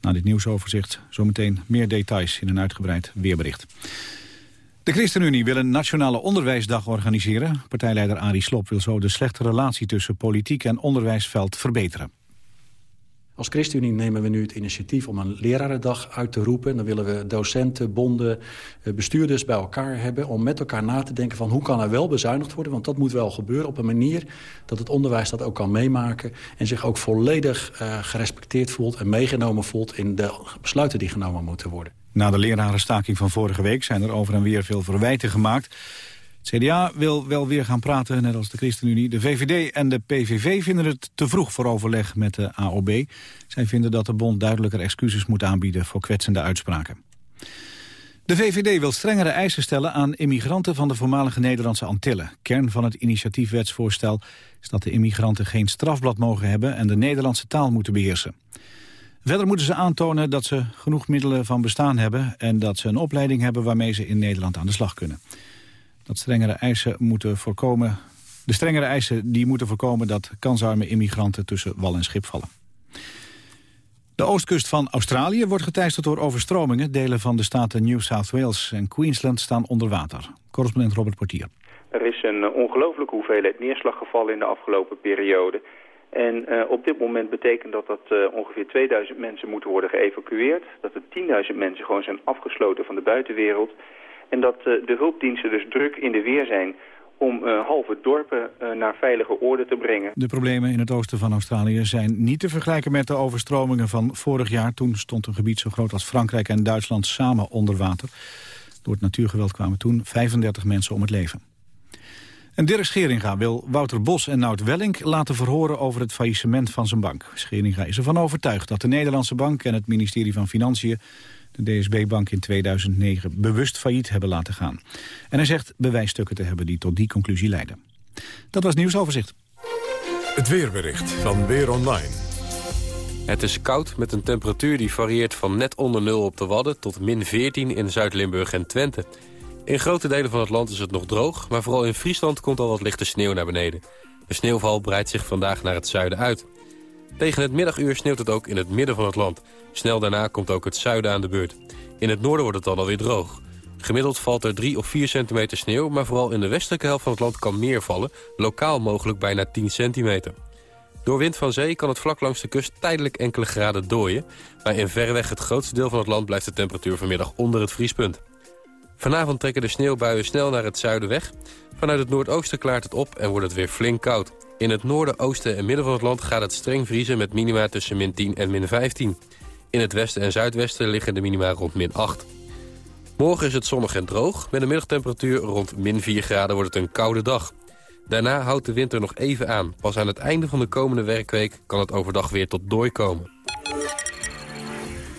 Na dit nieuwsoverzicht zometeen meer details in een uitgebreid weerbericht. De ChristenUnie wil een nationale onderwijsdag organiseren. Partijleider Arie Slob wil zo de slechte relatie tussen politiek en onderwijsveld verbeteren. Als ChristenUnie nemen we nu het initiatief om een lerarendag uit te roepen. Dan willen we docenten, bonden, eh, bestuurders bij elkaar hebben... om met elkaar na te denken van hoe kan er wel bezuinigd worden. Want dat moet wel gebeuren op een manier dat het onderwijs dat ook kan meemaken... en zich ook volledig uh, gerespecteerd voelt en meegenomen voelt... in de besluiten die genomen moeten worden. Na de lerarenstaking van vorige week zijn er over en weer veel verwijten gemaakt... CDA wil wel weer gaan praten, net als de ChristenUnie. De VVD en de PVV vinden het te vroeg voor overleg met de AOB. Zij vinden dat de bond duidelijker excuses moet aanbieden voor kwetsende uitspraken. De VVD wil strengere eisen stellen aan immigranten van de voormalige Nederlandse Antillen. Kern van het initiatiefwetsvoorstel is dat de immigranten geen strafblad mogen hebben en de Nederlandse taal moeten beheersen. Verder moeten ze aantonen dat ze genoeg middelen van bestaan hebben en dat ze een opleiding hebben waarmee ze in Nederland aan de slag kunnen dat strengere eisen moeten voorkomen. De strengere eisen die moeten voorkomen dat kansarme immigranten tussen wal en schip vallen. De oostkust van Australië wordt geteisterd door overstromingen. Delen van de staten New South Wales en Queensland staan onder water. Correspondent Robert Portier. Er is een uh, ongelooflijke hoeveelheid neerslag gevallen in de afgelopen periode. En uh, op dit moment betekent dat dat uh, ongeveer 2000 mensen moeten worden geëvacueerd. Dat er 10.000 mensen gewoon zijn afgesloten van de buitenwereld. En dat uh, de hulpdiensten dus druk in de weer zijn om uh, halve dorpen uh, naar veilige orde te brengen. De problemen in het oosten van Australië zijn niet te vergelijken met de overstromingen van vorig jaar. Toen stond een gebied zo groot als Frankrijk en Duitsland samen onder water. Door het natuurgeweld kwamen toen 35 mensen om het leven. En Dirk Scheringa wil Wouter Bos en Nout Welling laten verhoren over het faillissement van zijn bank. Scheringa is ervan overtuigd dat de Nederlandse bank en het ministerie van Financiën de DSB-bank in 2009 bewust failliet hebben laten gaan. En hij zegt bewijsstukken te hebben die tot die conclusie leiden. Dat was nieuwsoverzicht. Het weerbericht van Weer Online. Het is koud met een temperatuur die varieert van net onder nul op de Wadden... tot min 14 in Zuid-Limburg en Twente. In grote delen van het land is het nog droog... maar vooral in Friesland komt al wat lichte sneeuw naar beneden. De sneeuwval breidt zich vandaag naar het zuiden uit. Tegen het middaguur sneeuwt het ook in het midden van het land. Snel daarna komt ook het zuiden aan de beurt. In het noorden wordt het dan alweer droog. Gemiddeld valt er 3 of 4 centimeter sneeuw... maar vooral in de westelijke helft van het land kan meer vallen. Lokaal mogelijk bijna 10 centimeter. Door wind van zee kan het vlak langs de kust tijdelijk enkele graden dooien... maar in verreweg het grootste deel van het land blijft de temperatuur vanmiddag onder het vriespunt. Vanavond trekken de sneeuwbuien snel naar het zuiden weg. Vanuit het noordoosten klaart het op en wordt het weer flink koud. In het noorden, oosten en midden van het land gaat het streng vriezen... met minima tussen min 10 en min 15. In het westen en zuidwesten liggen de minima rond min 8. Morgen is het zonnig en droog. Met een middagtemperatuur rond min 4 graden wordt het een koude dag. Daarna houdt de winter nog even aan. Pas aan het einde van de komende werkweek kan het overdag weer tot dooi komen.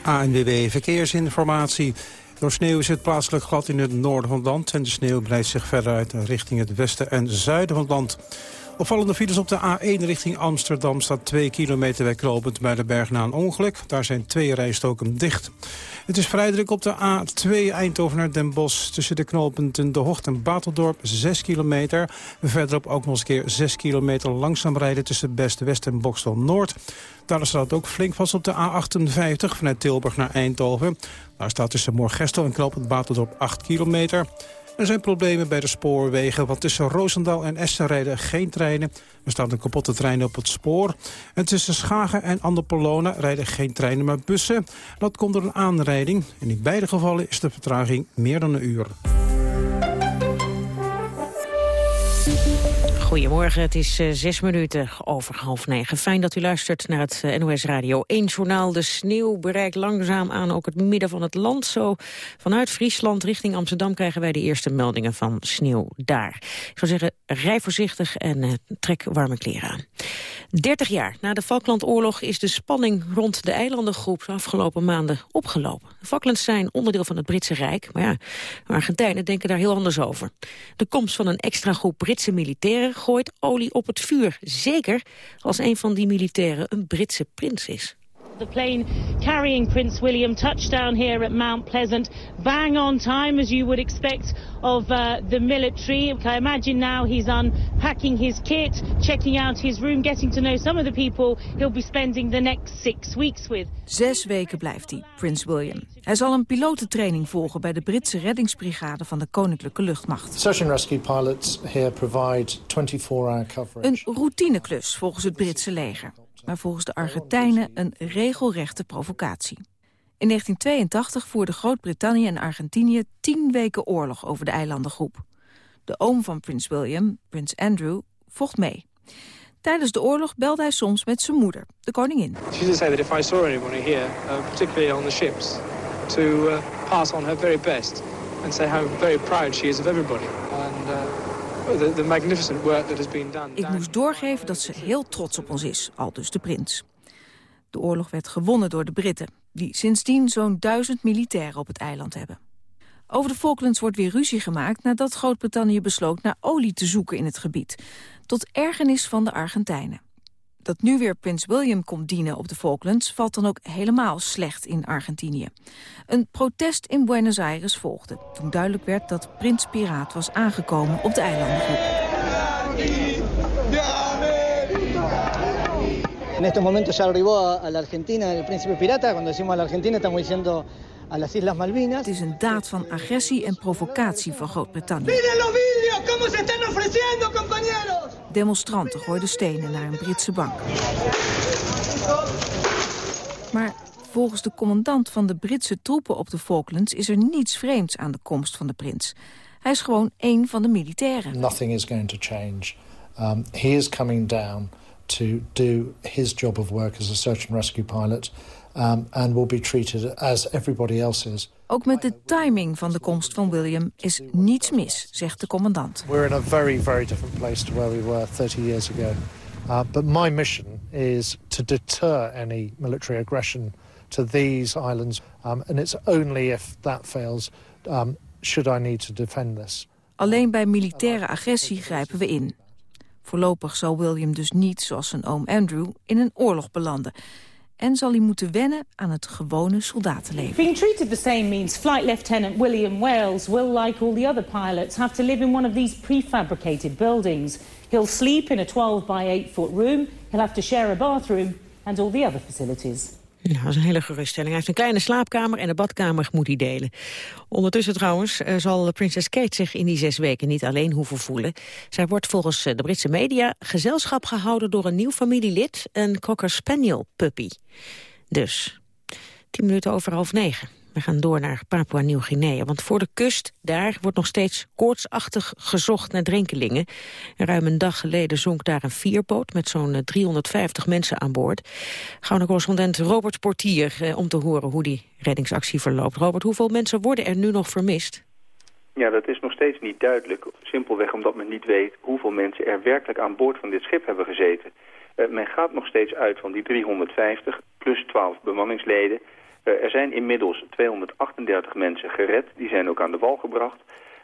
ANWB Verkeersinformatie. Door sneeuw is het plaatselijk glad in het noorden van het land... en de sneeuw breidt zich verder uit richting het westen en zuiden van het land. Opvallende files op de A1 richting Amsterdam staat 2 kilometer weglopend bij de berg na een ongeluk. Daar zijn twee rijstoken dicht. Het is vrij druk op de A2 Eindhoven naar Den Bosch. Tussen de knooppunten De Hocht en Bateldorp 6 kilometer. Verderop ook nog eens een keer 6 kilometer langzaam rijden tussen Best West en Bokstel Noord. Daar staat ook flink vast op de A58 vanuit Tilburg naar Eindhoven. Daar staat tussen Moorgestel en knooppunt Bateldorp 8 kilometer. Er zijn problemen bij de spoorwegen, want tussen Roosendaal en Essen rijden geen treinen. Er staat een kapotte trein op het spoor. En tussen Schagen en Anderpolona rijden geen treinen, maar bussen. Dat komt door een aanrijding. En in beide gevallen is de vertraging meer dan een uur. Goedemorgen, het is uh, zes minuten over half negen. Fijn dat u luistert naar het uh, NOS Radio 1 journaal. De sneeuw bereikt langzaam aan ook het midden van het land. Zo vanuit Friesland richting Amsterdam krijgen wij de eerste meldingen van sneeuw daar. Ik zou zeggen, rij voorzichtig en uh, trek warme kleren aan. 30 jaar na de Falklandoorlog is de spanning rond de eilandengroep de afgelopen maanden opgelopen. De Falklands zijn onderdeel van het Britse Rijk, maar ja, Argentijnen denken daar heel anders over. De komst van een extra groep Britse militairen gooit olie op het vuur. Zeker als een van die militairen een Britse prins is. The plane carrying Prince William touched down here at Mount Pleasant, bang on time as you would expect of uh, the military. I imagine now he's unpacking his kit, checking out his room, getting to know some of the people he'll be spending the next six weeks with. Zes weken blijft hij, Prins William. Hij zal een pilotentraining volgen bij de Britse reddingsbrigade van de Koninklijke Luchtmacht. Search and rescue pilots here provide 24-hour coverage. Een routineklus volgens het Britse leger maar volgens de Argentijnen een regelrechte provocatie. In 1982 voerden Groot-Brittannië en Argentinië tien weken oorlog over de eilandengroep. De oom van prins William, prins Andrew, vocht mee. Tijdens de oorlog belde hij soms met zijn moeder, de koningin. She did say that if I saw anybody here, uh, particularly on the ships, to uh, pass on her very best and say how very proud she is of everybody. Uh, Done. Ik moest doorgeven dat ze heel trots op ons is, al dus de prins. De oorlog werd gewonnen door de Britten, die sindsdien zo'n duizend militairen op het eiland hebben. Over de Falklands wordt weer ruzie gemaakt nadat Groot-Brittannië besloot naar olie te zoeken in het gebied. Tot ergernis van de Argentijnen. Dat nu weer prins William komt dienen op de Falklands... valt dan ook helemaal slecht in Argentinië. Een protest in Buenos Aires volgde... toen duidelijk werd dat prins Piraat was aangekomen op de eilandengroep. En estos momentos ya arribó a la Argentina el príncipe pirata. Cuando decimos a la Argentina estamos diciendo a las Islas Malvinas. Het is een daad van agressie en provocatie van Groot-Brittannië. Miren los vídeos, cómo se están ofreciendo, compañeros. Demonstranten gooiden stenen naar een Britse bank. Maar volgens de commandant van de Britse troepen op de Falklands... is er niets vreemds aan de komst van de prins. Hij is gewoon één van de militairen. Nothing is going to change. Um, he is coming down to do his job of work as a search and rescue pilot... Um, and will be treated as everybody else is. Ook met de timing van de komst van William is niets mis, zegt de commandant. We're in a very, very different place to where we were 30 years ago. Uh, but my mission is to deter any military aggression to these islands. Um, and it's only if that fails um, should I need to defend this. Alleen bij militaire agressie grijpen we in. Voorlopig zal William dus niet, zoals zijn oom Andrew, in een oorlog belanden en zal hij moeten wennen aan het gewone soldatenleven. Being treated the same means Flight Lieutenant William Wales will, like all the other pilots, have to live in one of these prefabricated buildings. He'll sleep in a 12 by 8 foot room, he'll have to share a bathroom and all the other facilities. Nou, dat is een hele geruststelling. Hij heeft een kleine slaapkamer en een badkamer moet hij delen. Ondertussen trouwens eh, zal prinses Kate zich in die zes weken niet alleen hoeven voelen. Zij wordt volgens eh, de Britse media gezelschap gehouden door een nieuw familielid, een Cocker Spaniel puppy. Dus, tien minuten over half negen. We gaan door naar Papua-Nieuw-Guinea, want voor de kust daar wordt nog steeds koortsachtig gezocht naar drenkelingen. ruim een dag geleden zonk daar een vierboot met zo'n 350 eh, mensen aan boord. Gaan correspondent Robert Portier eh, om te horen hoe die reddingsactie verloopt. Robert, hoeveel mensen worden er nu nog vermist? Ja, dat is nog steeds niet duidelijk. Simpelweg omdat men niet weet hoeveel mensen er werkelijk aan boord van dit schip hebben gezeten. Uh, men gaat nog steeds uit van die 350 plus 12 bemanningsleden. Eh, er zijn inmiddels 238 mensen gered. Die zijn ook aan de wal gebracht.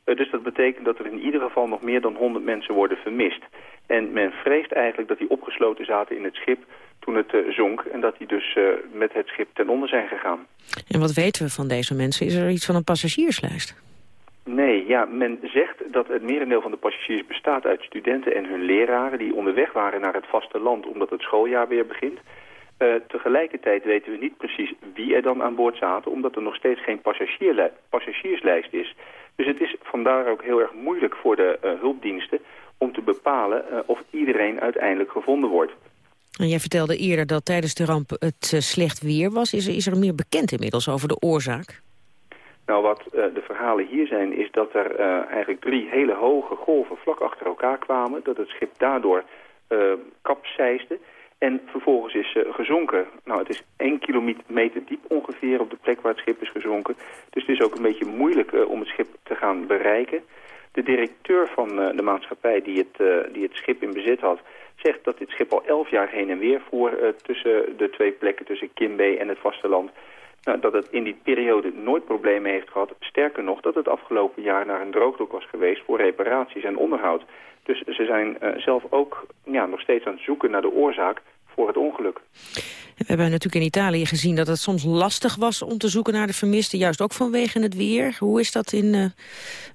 Uh, dus dat betekent dat er in ieder geval nog meer dan 100 mensen worden vermist. En men vreest eigenlijk dat die opgesloten zaten in het schip toen het uh, zonk... en dat die dus met het schip ten onder zijn gegaan. En wat weten we van deze mensen? Is er iets van een passagierslijst? Nee, ja, men zegt dat het merendeel van de passagiers bestaat uit studenten en hun leraren... die onderweg waren naar het vasteland omdat het schooljaar weer begint... Uh, tegelijkertijd weten we niet precies wie er dan aan boord zaten... omdat er nog steeds geen passagierslijst is. Dus het is vandaar ook heel erg moeilijk voor de uh, hulpdiensten... om te bepalen uh, of iedereen uiteindelijk gevonden wordt. En jij vertelde eerder dat tijdens de ramp het slecht weer was. Is er, is er meer bekend inmiddels over de oorzaak? Nou, wat de verhalen hier zijn is dat er eigenlijk drie hele hoge golven vlak achter elkaar kwamen. Dat het schip daardoor kapseisde... En vervolgens is ze gezonken. Nou, het is één kilometer diep ongeveer op de plek waar het schip is gezonken. Dus het is ook een beetje moeilijk uh, om het schip te gaan bereiken. De directeur van uh, de maatschappij die het, die het schip in bezit had... zegt dat dit schip al elf jaar heen en weer voer tussen de twee plekken... tussen Kimbe en het vasteland. Nou, dat het in die periode nooit problemen heeft gehad. Sterker nog, dat het afgelopen jaar naar een droogdok was geweest... voor reparaties en onderhoud. Dus ze zijn uh, zelf ook ja, nog steeds aan het zoeken naar de oorzaak voor het ongeluk. We hebben natuurlijk in Italië gezien dat het soms lastig was om te zoeken naar de vermisten, juist ook vanwege het weer. Hoe is dat in, uh,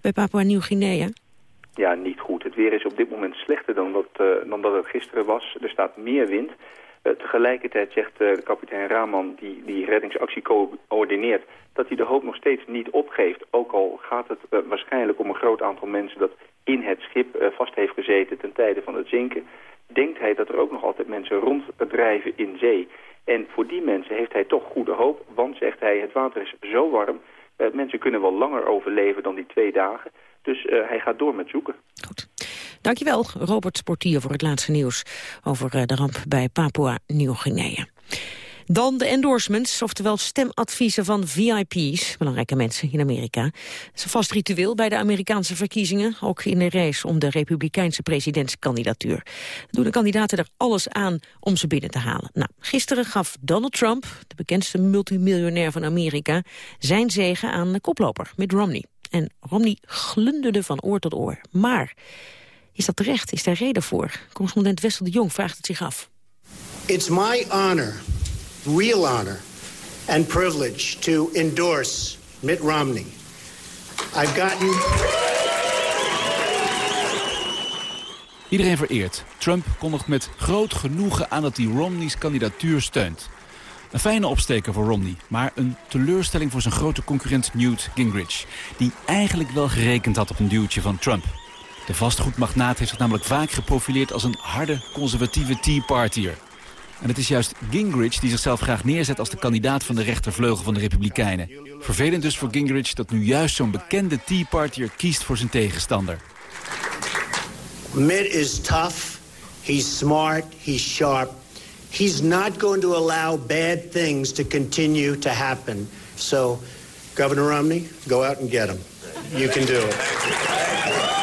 bij Papua-Nieuw-Guinea? Ja, niet goed. Het weer is op dit moment slechter dan, uh, dan dat het gisteren was. Er staat meer wind. Uh, tegelijkertijd zegt de kapitein Raman, die die reddingsactie coördineert, dat hij de hoop nog steeds niet opgeeft. Ook al gaat het waarschijnlijk om een groot aantal mensen dat in het schip vast heeft gezeten ten tijde van het zinken denkt hij dat er ook nog altijd mensen ronddrijven in zee. En voor die mensen heeft hij toch goede hoop, want, zegt hij, het water is zo warm. Mensen kunnen wel langer overleven dan die twee dagen. Dus hij gaat door met zoeken. Goed. Dankjewel, Robert Sportier, voor het laatste nieuws over uh, de ramp bij Papua-Nieuw-Guinea. Dan de endorsements, oftewel stemadviezen van VIP's, belangrijke mensen in Amerika. Het is een vast ritueel bij de Amerikaanse verkiezingen, ook in de race om de republikeinse presidentskandidatuur. Doen de kandidaten er alles aan om ze binnen te halen. Nou, gisteren gaf Donald Trump, de bekendste multimiljonair van Amerika, zijn zegen aan de koploper, Mitt Romney. En Romney glunderde van oor tot oor. Maar is dat terecht? Is daar reden voor? Correspondent Wessel de Jong vraagt het zich af. It's my honor real honor and privilege to endorse Mitt Romney. I've gotten... Iedereen vereert. Trump kondigt met groot genoegen aan dat hij Romney's kandidatuur steunt. Een fijne opsteker voor Romney, maar een teleurstelling voor zijn grote concurrent Newt Gingrich... die eigenlijk wel gerekend had op een duwtje van Trump. De vastgoedmagnaat heeft zich namelijk vaak geprofileerd als een harde conservatieve Tea Partyer. En het is juist Gingrich die zichzelf graag neerzet als de kandidaat van de rechtervleugel van de Republikeinen. Vervelend dus voor Gingrich dat nu juist zo'n bekende Tea Partyer kiest voor zijn tegenstander. Mitt is tough, he's smart, he's sharp. He's not going to allow bad things to continue to happen. So, Governor Romney, go out and get him. You can do it.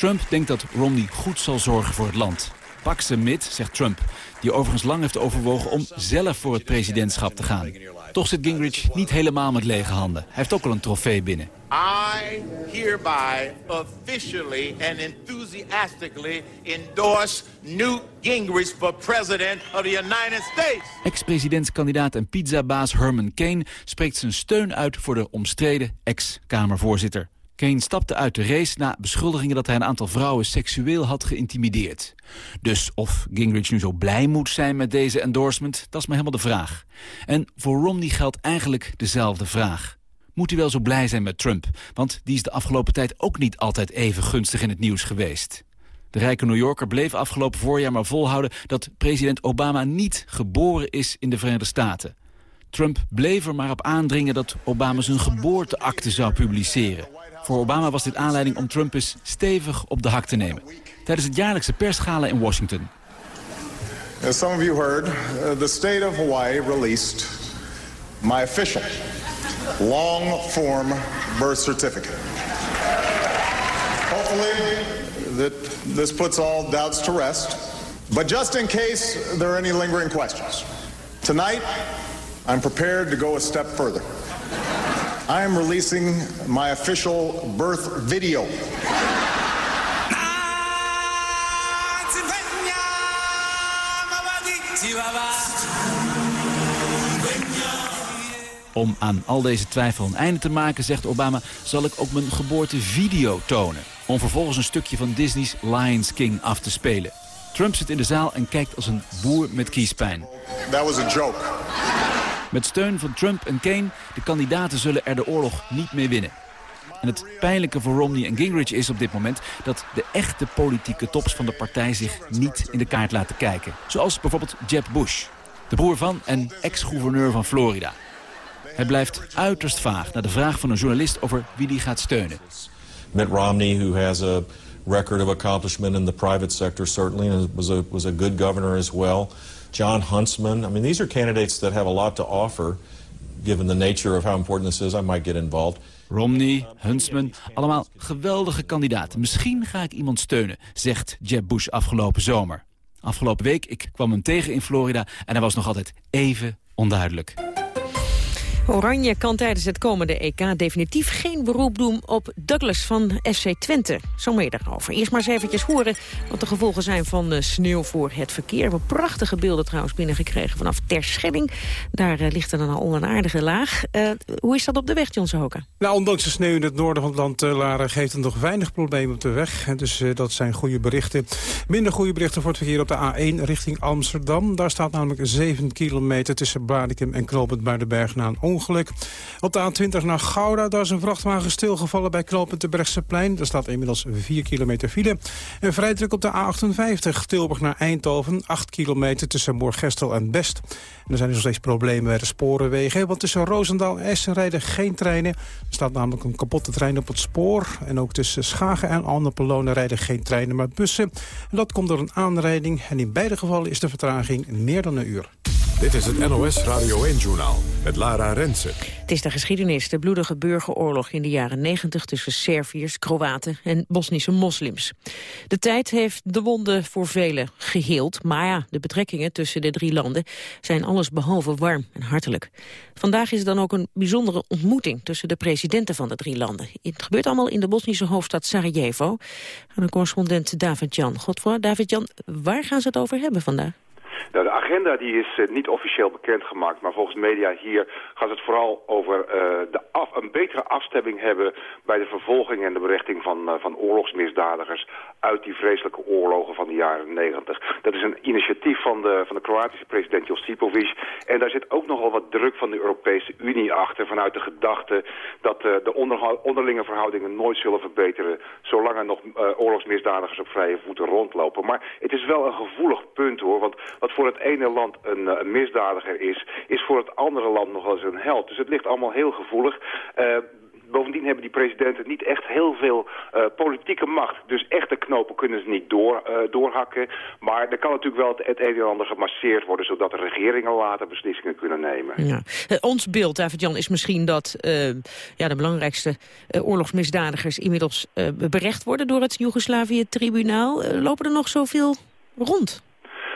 Trump denkt dat Romney goed zal zorgen voor het land. Pak ze mit, zegt Trump, die overigens lang heeft overwogen om zelf voor het presidentschap te gaan. Toch zit Gingrich niet helemaal met lege handen. Hij heeft ook al een trofee binnen. I hereby officially and enthusiastically endorse Newt Gingrich for president of the United States. Ex-presidentskandidaat en pizzabaas Herman Kane spreekt zijn steun uit voor de omstreden ex-kamervoorzitter. Kane stapte uit de race na beschuldigingen dat hij een aantal vrouwen seksueel had geïntimideerd. Dus of Gingrich nu zo blij moet zijn met deze endorsement, dat is maar helemaal de vraag. En voor Romney geldt eigenlijk dezelfde vraag. Moet hij wel zo blij zijn met Trump? Want die is de afgelopen tijd ook niet altijd even gunstig in het nieuws geweest. De rijke New Yorker bleef afgelopen voorjaar maar volhouden... dat president Obama niet geboren is in de Verenigde Staten. Trump bleef er maar op aandringen dat Obama zijn geboorteakte zou publiceren. Voor Obama was dit aanleiding om Trump eens stevig op de hak te nemen. Tijdens het jaarlijkse persgala in Washington. As some of you heard, uh, the state of Hawaii released my official long-form birth certificate. Hopefully that this puts all doubts to rest. But just in case there are any lingering questions, tonight I'm prepared to go a step further. I am releasing my official birth video. Om aan al deze twijfel een einde te maken, zegt Obama... zal ik ook mijn geboortevideo tonen. Om vervolgens een stukje van Disney's Lions King af te spelen. Trump zit in de zaal en kijkt als een boer met kiespijn. That was a joke. Met steun van Trump en Kane, de kandidaten zullen er de oorlog niet mee winnen. En het pijnlijke voor Romney en Gingrich is op dit moment... dat de echte politieke tops van de partij zich niet in de kaart laten kijken. Zoals bijvoorbeeld Jeb Bush, de broer van en ex-gouverneur van Florida. Hij blijft uiterst vaag naar de vraag van een journalist over wie die gaat steunen. Mitt Romney, who has a record of accomplishment in the private sector, certainly, and was was a good governor as well. John Huntsman. I mean, these are candidates that have a lot to offer. Given the nature of how important this is, I might get involved. Romney, Huntsman, allemaal geweldige kandidaten. Misschien ga ik iemand steunen, zegt Jeb Bush afgelopen zomer. Afgelopen week, ik kwam hem tegen in Florida en hij was nog altijd even onduidelijk. Oranje kan tijdens het komende EK definitief geen beroep doen op Douglas van SC Twente. Zo meer daarover. Eerst maar eens eventjes horen wat de gevolgen zijn van uh, sneeuw voor het verkeer. We hebben prachtige beelden trouwens binnengekregen vanaf Terschelling. Daar uh, ligt er dan al een aardige laag. Uh, hoe is dat op de weg, John Hoka? Nou, ondanks de sneeuw in het noorden van het land, Lara, geeft het nog weinig problemen op de weg. Dus dat zijn goede berichten. Minder goede berichten voor het verkeer op de A1 richting Amsterdam. Daar staat namelijk 7 kilometer tussen Bladikum en Knopend Buidenberg na een Op de A20 naar Gouda, daar is een vrachtwagen stilgevallen bij knooppunt de Brechtseplein. Er staat inmiddels 4 kilometer file. En vrij druk op de A58, Tilburg naar Eindhoven. 8 kilometer tussen Moorgestel en Best. Er zijn dus nog steeds problemen bij de sporenwegen. Want tussen Roosendaal en Essen rijden geen treinen. Er staat namelijk een kapotte trein op het spoor. En ook tussen Schagen en Annepelonen rijden geen treinen, maar bussen. En dat komt door een aanrijding. En in beide gevallen is de vertraging meer dan een uur. Dit is het NOS Radio 1-journaal met Lara Rensen. Het is de geschiedenis, de bloedige burgeroorlog in de jaren 90 tussen Serviërs, Kroaten en Bosnische moslims. De tijd heeft de wonden voor velen geheeld, maar ja, de betrekkingen tussen de drie landen zijn alles behalve warm en hartelijk. Vandaag is het dan ook een bijzondere ontmoeting tussen de presidenten van de drie landen. Het gebeurt allemaal in de Bosnische hoofdstad Sarajevo. En de correspondent David-Jan Godfroy. David-Jan, waar gaan ze het over hebben vandaag? Nou, de agenda die is uh, niet officieel bekendgemaakt, maar volgens media hier gaat het vooral over uh, de een betere afstemming hebben bij de vervolging en de berechting van, uh, van oorlogsmisdadigers uit die vreselijke oorlogen van de jaren negentig. Dat is een initiatief van de, van de Kroatische president Josipovic en daar zit ook nogal wat druk van de Europese Unie achter vanuit de gedachte dat de onder, onderlinge verhoudingen nooit zullen verbeteren zolang er nog oorlogsmisdadigers op vrije voeten rondlopen. Maar het is wel een gevoelig punt hoor, want wat voor het ene land een, een misdadiger is, is voor het andere land nog wel eens een held. Dus het ligt allemaal heel gevoelig. Bovendien hebben die presidenten niet echt heel veel uh, politieke macht. Dus echte knopen kunnen ze niet door, doorhakken. Maar er kan natuurlijk wel het, een en ander gemasseerd worden... zodat de regeringen later beslissingen kunnen nemen. Ja. Ons beeld, David-Jan, is misschien dat ja, de belangrijkste oorlogsmisdadigers... inmiddels berecht worden door het Joegoslavië-tribunaal. lopen er nog zoveel rond?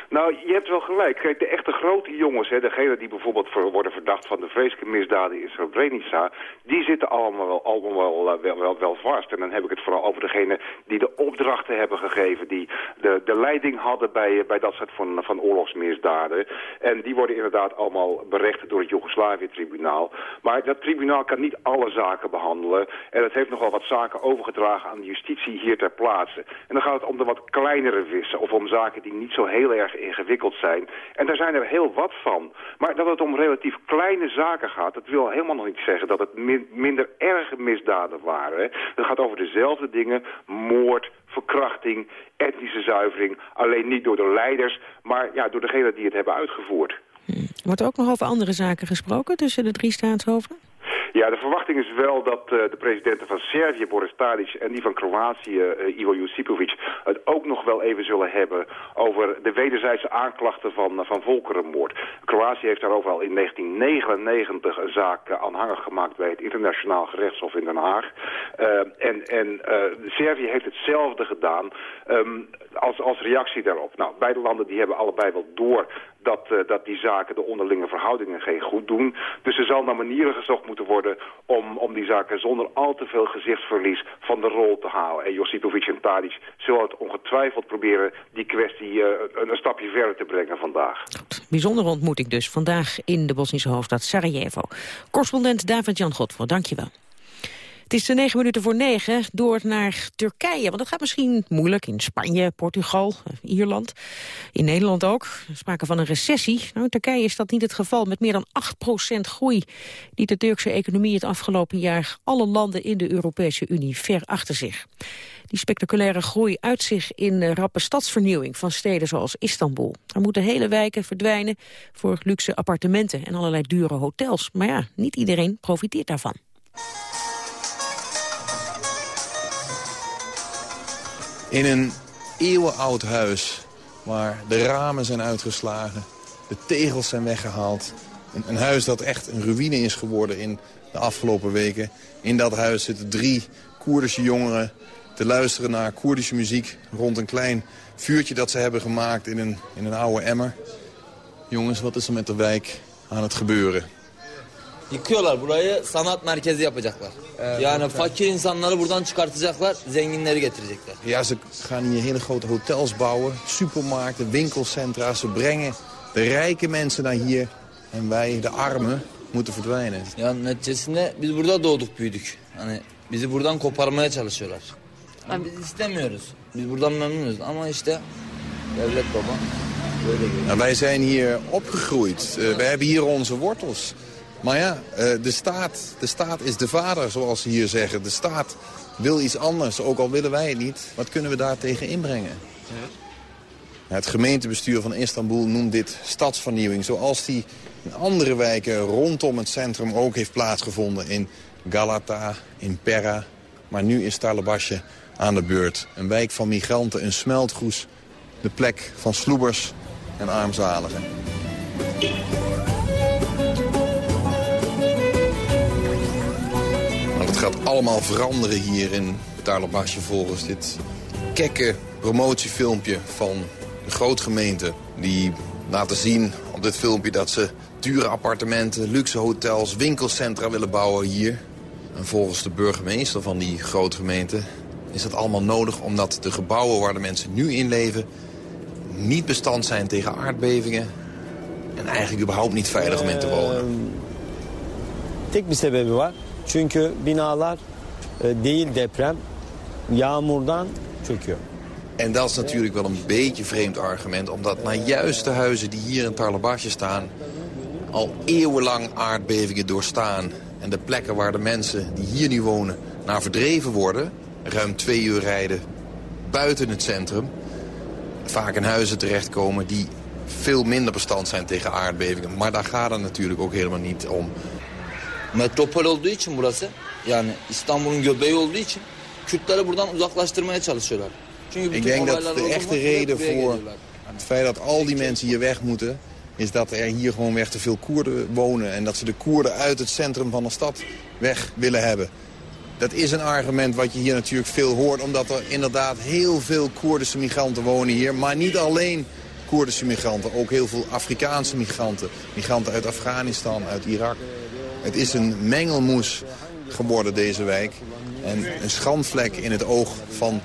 Nou, je hebt wel gelijk. Kijk, de echte grote jongens, hè, degene die bijvoorbeeld voor, worden verdacht van de vreselijke misdaden in Srebrenica, die zitten allemaal, wel, allemaal wel, wel, wel, wel, vast. En dan heb ik het vooral over degene die de opdrachten hebben gegeven, die de, de leiding hadden bij, bij dat soort van, van oorlogsmisdaden. En die worden inderdaad allemaal berecht door het Joegoslavië-tribunaal. Maar dat tribunaal kan niet alle zaken behandelen. En het heeft nogal wat zaken overgedragen aan de justitie hier ter plaatse. En dan gaat het om de wat kleinere vissen of om zaken die niet zo heel erg ingewikkeld zijn. En daar zijn er heel wat van. Maar dat het om relatief kleine zaken gaat, dat wil helemaal nog niet zeggen dat het minder erge misdaden waren. Het gaat over dezelfde dingen, moord, verkrachting, etnische zuivering. Alleen niet door de leiders, maar ja, door degenen die het hebben uitgevoerd. Hm. Wordt ook nog over andere zaken gesproken tussen de drie staatshoofden? Ja, de verwachting is wel dat uh, de presidenten van Servië, Boris Tadic, en die van Kroatië, uh, Ivo Josipovic, het ook nog wel even zullen hebben over de wederzijdse aanklachten van, uh, van volkerenmoord. Kroatië heeft daarover al in 1999 een zaak aanhangig gemaakt bij het internationaal gerechtshof in Den Haag. en en Servië heeft hetzelfde gedaan um, als, als reactie daarop. Nou, beide landen die hebben allebei wel door dat, uh, dat die zaken de onderlinge verhoudingen geen goed doen. Dus er zal naar manieren gezocht moeten worden om, om die zaken zonder al te veel gezichtsverlies van de rol te halen. En Josipovic en Tadic zullen het ongetwijfeld proberen die kwestie uh, een, stapje verder te brengen vandaag. Bijzondere ontmoeting dus vandaag in de Bosnische hoofdstad Sarajevo. Correspondent David-Jan Godfroy, dankjewel. Het is de negen minuten voor negen, door naar Turkije. Want dat gaat misschien moeilijk in Spanje, Portugal, Ierland. In Nederland ook. Sprake van een recessie. Nou, in Turkije is dat niet het geval. Met meer dan 8% groei die de Turkse economie het afgelopen jaar... alle landen in de Europese Unie ver achter zich. Die spectaculaire groei uit zich in rappe stadsvernieuwing van steden zoals Istanbul. Er moeten hele wijken verdwijnen voor luxe appartementen en allerlei dure hotels. Maar ja, niet iedereen profiteert daarvan. In een eeuwenoud huis waar de ramen zijn uitgeslagen, de tegels zijn weggehaald. Een, een, huis dat echt een ruïne is geworden in de afgelopen weken. In dat huis zitten drie Koerdische jongeren te luisteren naar Koerdische muziek... rond een klein vuurtje dat ze hebben gemaakt in een, in een oude emmer. Jongens, wat is er met de wijk aan het gebeuren? Yıkıyorlar burayı sanat merkezi yapacaklar. Evet, yani fakir insanları buradan çıkartacaklar, zenginleri getirecekler. Ja, ze gaan hier hele grote hotels bouwen, supermarkten, winkelcentra. Ze brengen de rijke mensen naar hier en wij, de armen, moeten verdwijnen. Ya neticesinde biz burada doğduk büyüdük. Hani bizi buradan koparmaya çalışıyorlar. Yani biz istemiyoruz. Biz buradan memnunuz ama işte devlet baba böyle nou, wij zijn hier opgegroeid. Uh, wij hebben hier onze wortels. Maar ja, eh, de staat, de staat is de vader, zoals ze hier zeggen. De staat wil iets anders, ook al willen wij het niet. Wat kunnen we daar tegen inbrengen? Het gemeentebestuur van Istanbul noemt dit stadsvernieuwing... zoals die in andere wijken rondom het centrum ook heeft plaatsgevonden. In Galata, in Pera. Maar nu is Tarlabasje aan de beurt. Een wijk van migranten, een smeltgroes. De plek van sloebers en armzaligen. Gaat allemaal veranderen hier in Tarlabasje volgens dit kekke promotiefilmpje van de grootgemeente. Die laten zien op dit filmpje dat ze dure appartementen, luxe hotels, winkelcentra willen bouwen hier. En volgens de burgemeester van die grootgemeente is dat allemaal nodig omdat de gebouwen waar de mensen nu in leven niet bestand zijn tegen aardbevingen en eigenlijk überhaupt niet veilig om in te wonen. Tek bir sebebi var. Çünkü binalar değil deprem, yağmurdan çöküyor. En dat is natuurlijk wel een beetje vreemd argument... omdat nou juist de huizen die hier in Tarlabasje staan... al eeuwenlang aardbevingen doorstaan. En de plekken waar de mensen die hier nu wonen naar verdreven worden... ruim twee uur rijden buiten het centrum... vaak in huizen terechtkomen die veel minder bestand zijn tegen aardbevingen. Maar daar gaat het natuurlijk ook helemaal niet om. Metropol olduğu için burası, yani İstanbul'un göbeği olduğu için Kürtleri buradan uzaklaştırmaya çalışıyorlar. Çünkü Ik bütün denk dat de echte reden voor het feit dat al die mensen hier weg moeten... is dat er hier gewoon weg te veel Koerden wonen... en dat ze de Koerden uit het centrum van de stad weg willen hebben. Dat is een argument wat je hier natuurlijk veel hoort... omdat er inderdaad heel veel Koerdische migranten wonen hier. Maar niet alleen Koerdische migranten, ook heel veel Afrikaanse migranten. Migranten uit Afghanistan, uit Irak. Het is een mengelmoes geworden, deze wijk. En een schandvlek in het oog van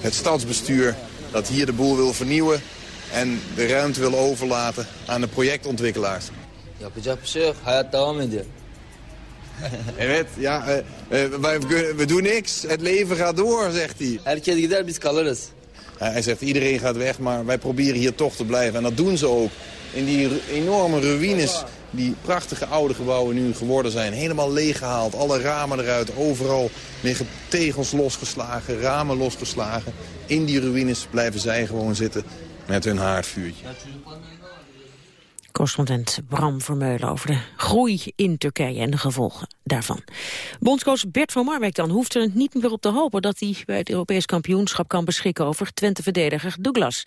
het stadsbestuur... dat hier de boel wil vernieuwen en de ruimte wil overlaten aan de projectontwikkelaars. Yapacak bir şey yok. Hayat devam ediyor. Evet, ja, eh, eh, wij, we doen niks. Het leven gaat door, zegt hij. Herkes gider, biz kalırız. Hij zegt, iedereen gaat weg, maar wij proberen hier toch te blijven. En dat doen ze ook. In die enorme ruïnes, die prachtige oude gebouwen nu geworden zijn. Helemaal leeggehaald, alle ramen eruit. Overal liggen tegels losgeslagen, ramen losgeslagen. In die ruïnes blijven zij gewoon zitten met hun haardvuurtje. Correspondent Bram Vermeulen over de groei in Turkije en de gevolgen daarvan. Bondscoach Bert van Marwijk dan hoeft er niet meer op te hopen... dat hij bij het Europees kampioenschap kan beschikken over Twente-verdediger Douglas.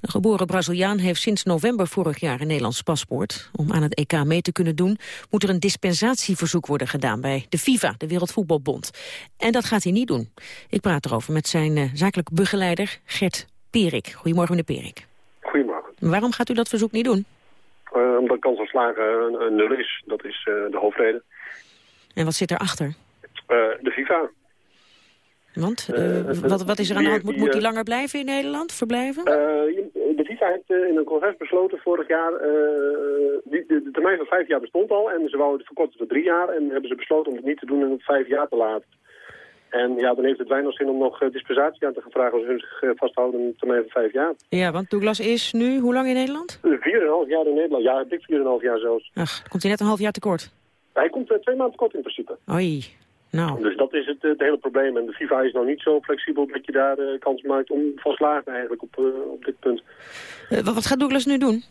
De geboren Braziliaan heeft sinds november vorig jaar een Nederlands paspoort. Om aan het EK mee te kunnen doen moet er een dispensatieverzoek worden gedaan... bij de FIFA, de Wereldvoetbalbond. En dat gaat hij niet doen. Ik praat erover met zijn uh, zakelijk begeleider Gert Perik. Goedemorgen meneer Perik. Goedemorgen. Waarom gaat u dat verzoek niet doen? Uh, omdat de kans op slagen een, een nul is. Dat is uh, de hoofdreden. En wat zit erachter? Uh, de FIFA. Want? wat, wat is er aan de hand? Moet, moet hij langer blijven in Nederland? Verblijven? de FIFA heeft in een congres besloten vorig jaar... Die, de, de, termijn van vijf jaar bestond al. En ze wouden het verkorten tot drie jaar. En hebben ze besloten om het niet te doen en het vijf jaar te laten. En ja, dan heeft het weinig zin om nog dispensatie aan te gaan vragen... als hun zich vasthouden een termijn van vijf jaar. Ja, want Douglas is nu hoe lang in Nederland? Vier en een half jaar in Nederland. Ja, dik vier en een half jaar zelfs. Ach, komt hij net een half jaar tekort? Hij komt twee maanden tekort in principe. Oei, nou. Dus dat is het, het, hele probleem. En de FIFA is nog niet zo flexibel dat je daar uh, kans maakt om van slagen eigenlijk op, uh, op dit punt. wat gaat Douglas nu doen?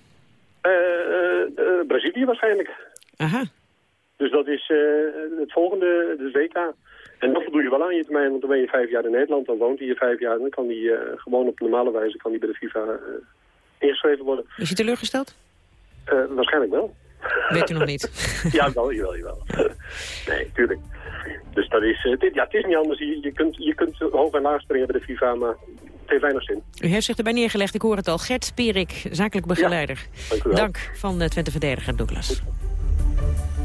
Brazilië waarschijnlijk. Aha. Dus dat is het volgende, de WK. En dat voldoe je wel aan je termijn, want dan ben je vijf jaar in Nederland, dan woont hij hier vijf jaar. En dan kan hij uh, gewoon op normale wijze kan hij bij de FIFA uh, ingeschreven worden. Is hij teleurgesteld? Uh, waarschijnlijk wel. Weet u nog niet? ja, wel, jawel, jawel. nee, tuurlijk. Dus dat is, dit, ja, het is niet anders. Je, je, kunt, je kunt hoog en laag springen bij de FIFA, maar het heeft weinig zin. U heeft zich erbij neergelegd, ik hoor het al. Gert Perik, zakelijk begeleider. Ja, dank, u wel. dank van Twente Verdediger Douglas. Goed.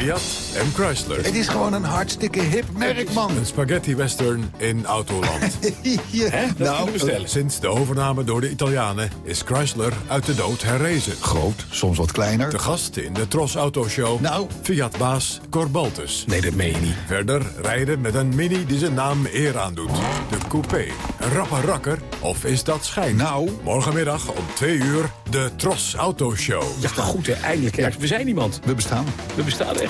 Fiat en Chrysler. Het is gewoon een hartstikke hip merk, man. Een spaghetti western in Autoland. ja, Hè? Nou, bestellen. Sinds de overname door de Italianen is Chrysler uit de dood herrezen. Groot, soms wat kleiner. De gast in de Tros Autoshow. Nou. Fiat-baas Corbaltus. Nee, dat meen je niet. Verder rijden met een mini die zijn naam eer aandoet. De coupé. Een rappe rakker? Of is dat schijn? Nou. Morgenmiddag om twee uur de Tros Autoshow. Ja, goed hè, eindelijk. Ja, we zijn iemand. We bestaan. We bestaan echt.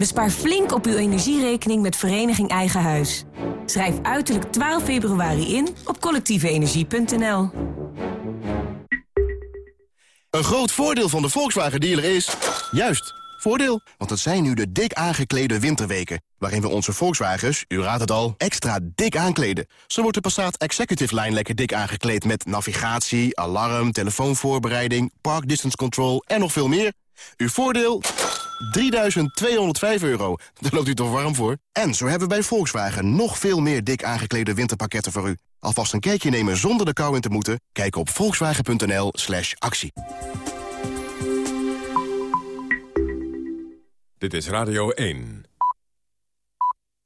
Bespaar flink op uw energierekening met Vereniging Eigen Huis. Schrijf uiterlijk 12 februari in op collectieveenergie.nl. Een groot voordeel van de Volkswagen dealer is... juist, voordeel. Want het zijn nu de dik aangeklede winterweken... waarin we onze Volkswagens, u raadt het al, extra dik aankleden. Zo wordt de Passat Executive Line lekker dik aangekleed... met navigatie, alarm, telefoonvoorbereiding, park distance control en nog veel meer. Uw voordeel... 3.205 euro. Daar loopt u toch warm voor? En zo hebben we bij Volkswagen nog veel meer dik aangeklede winterpakketten voor u. Alvast een kijkje nemen zonder de kou in te moeten? Kijk op volkswagen.nl slash actie. Dit is Radio 1.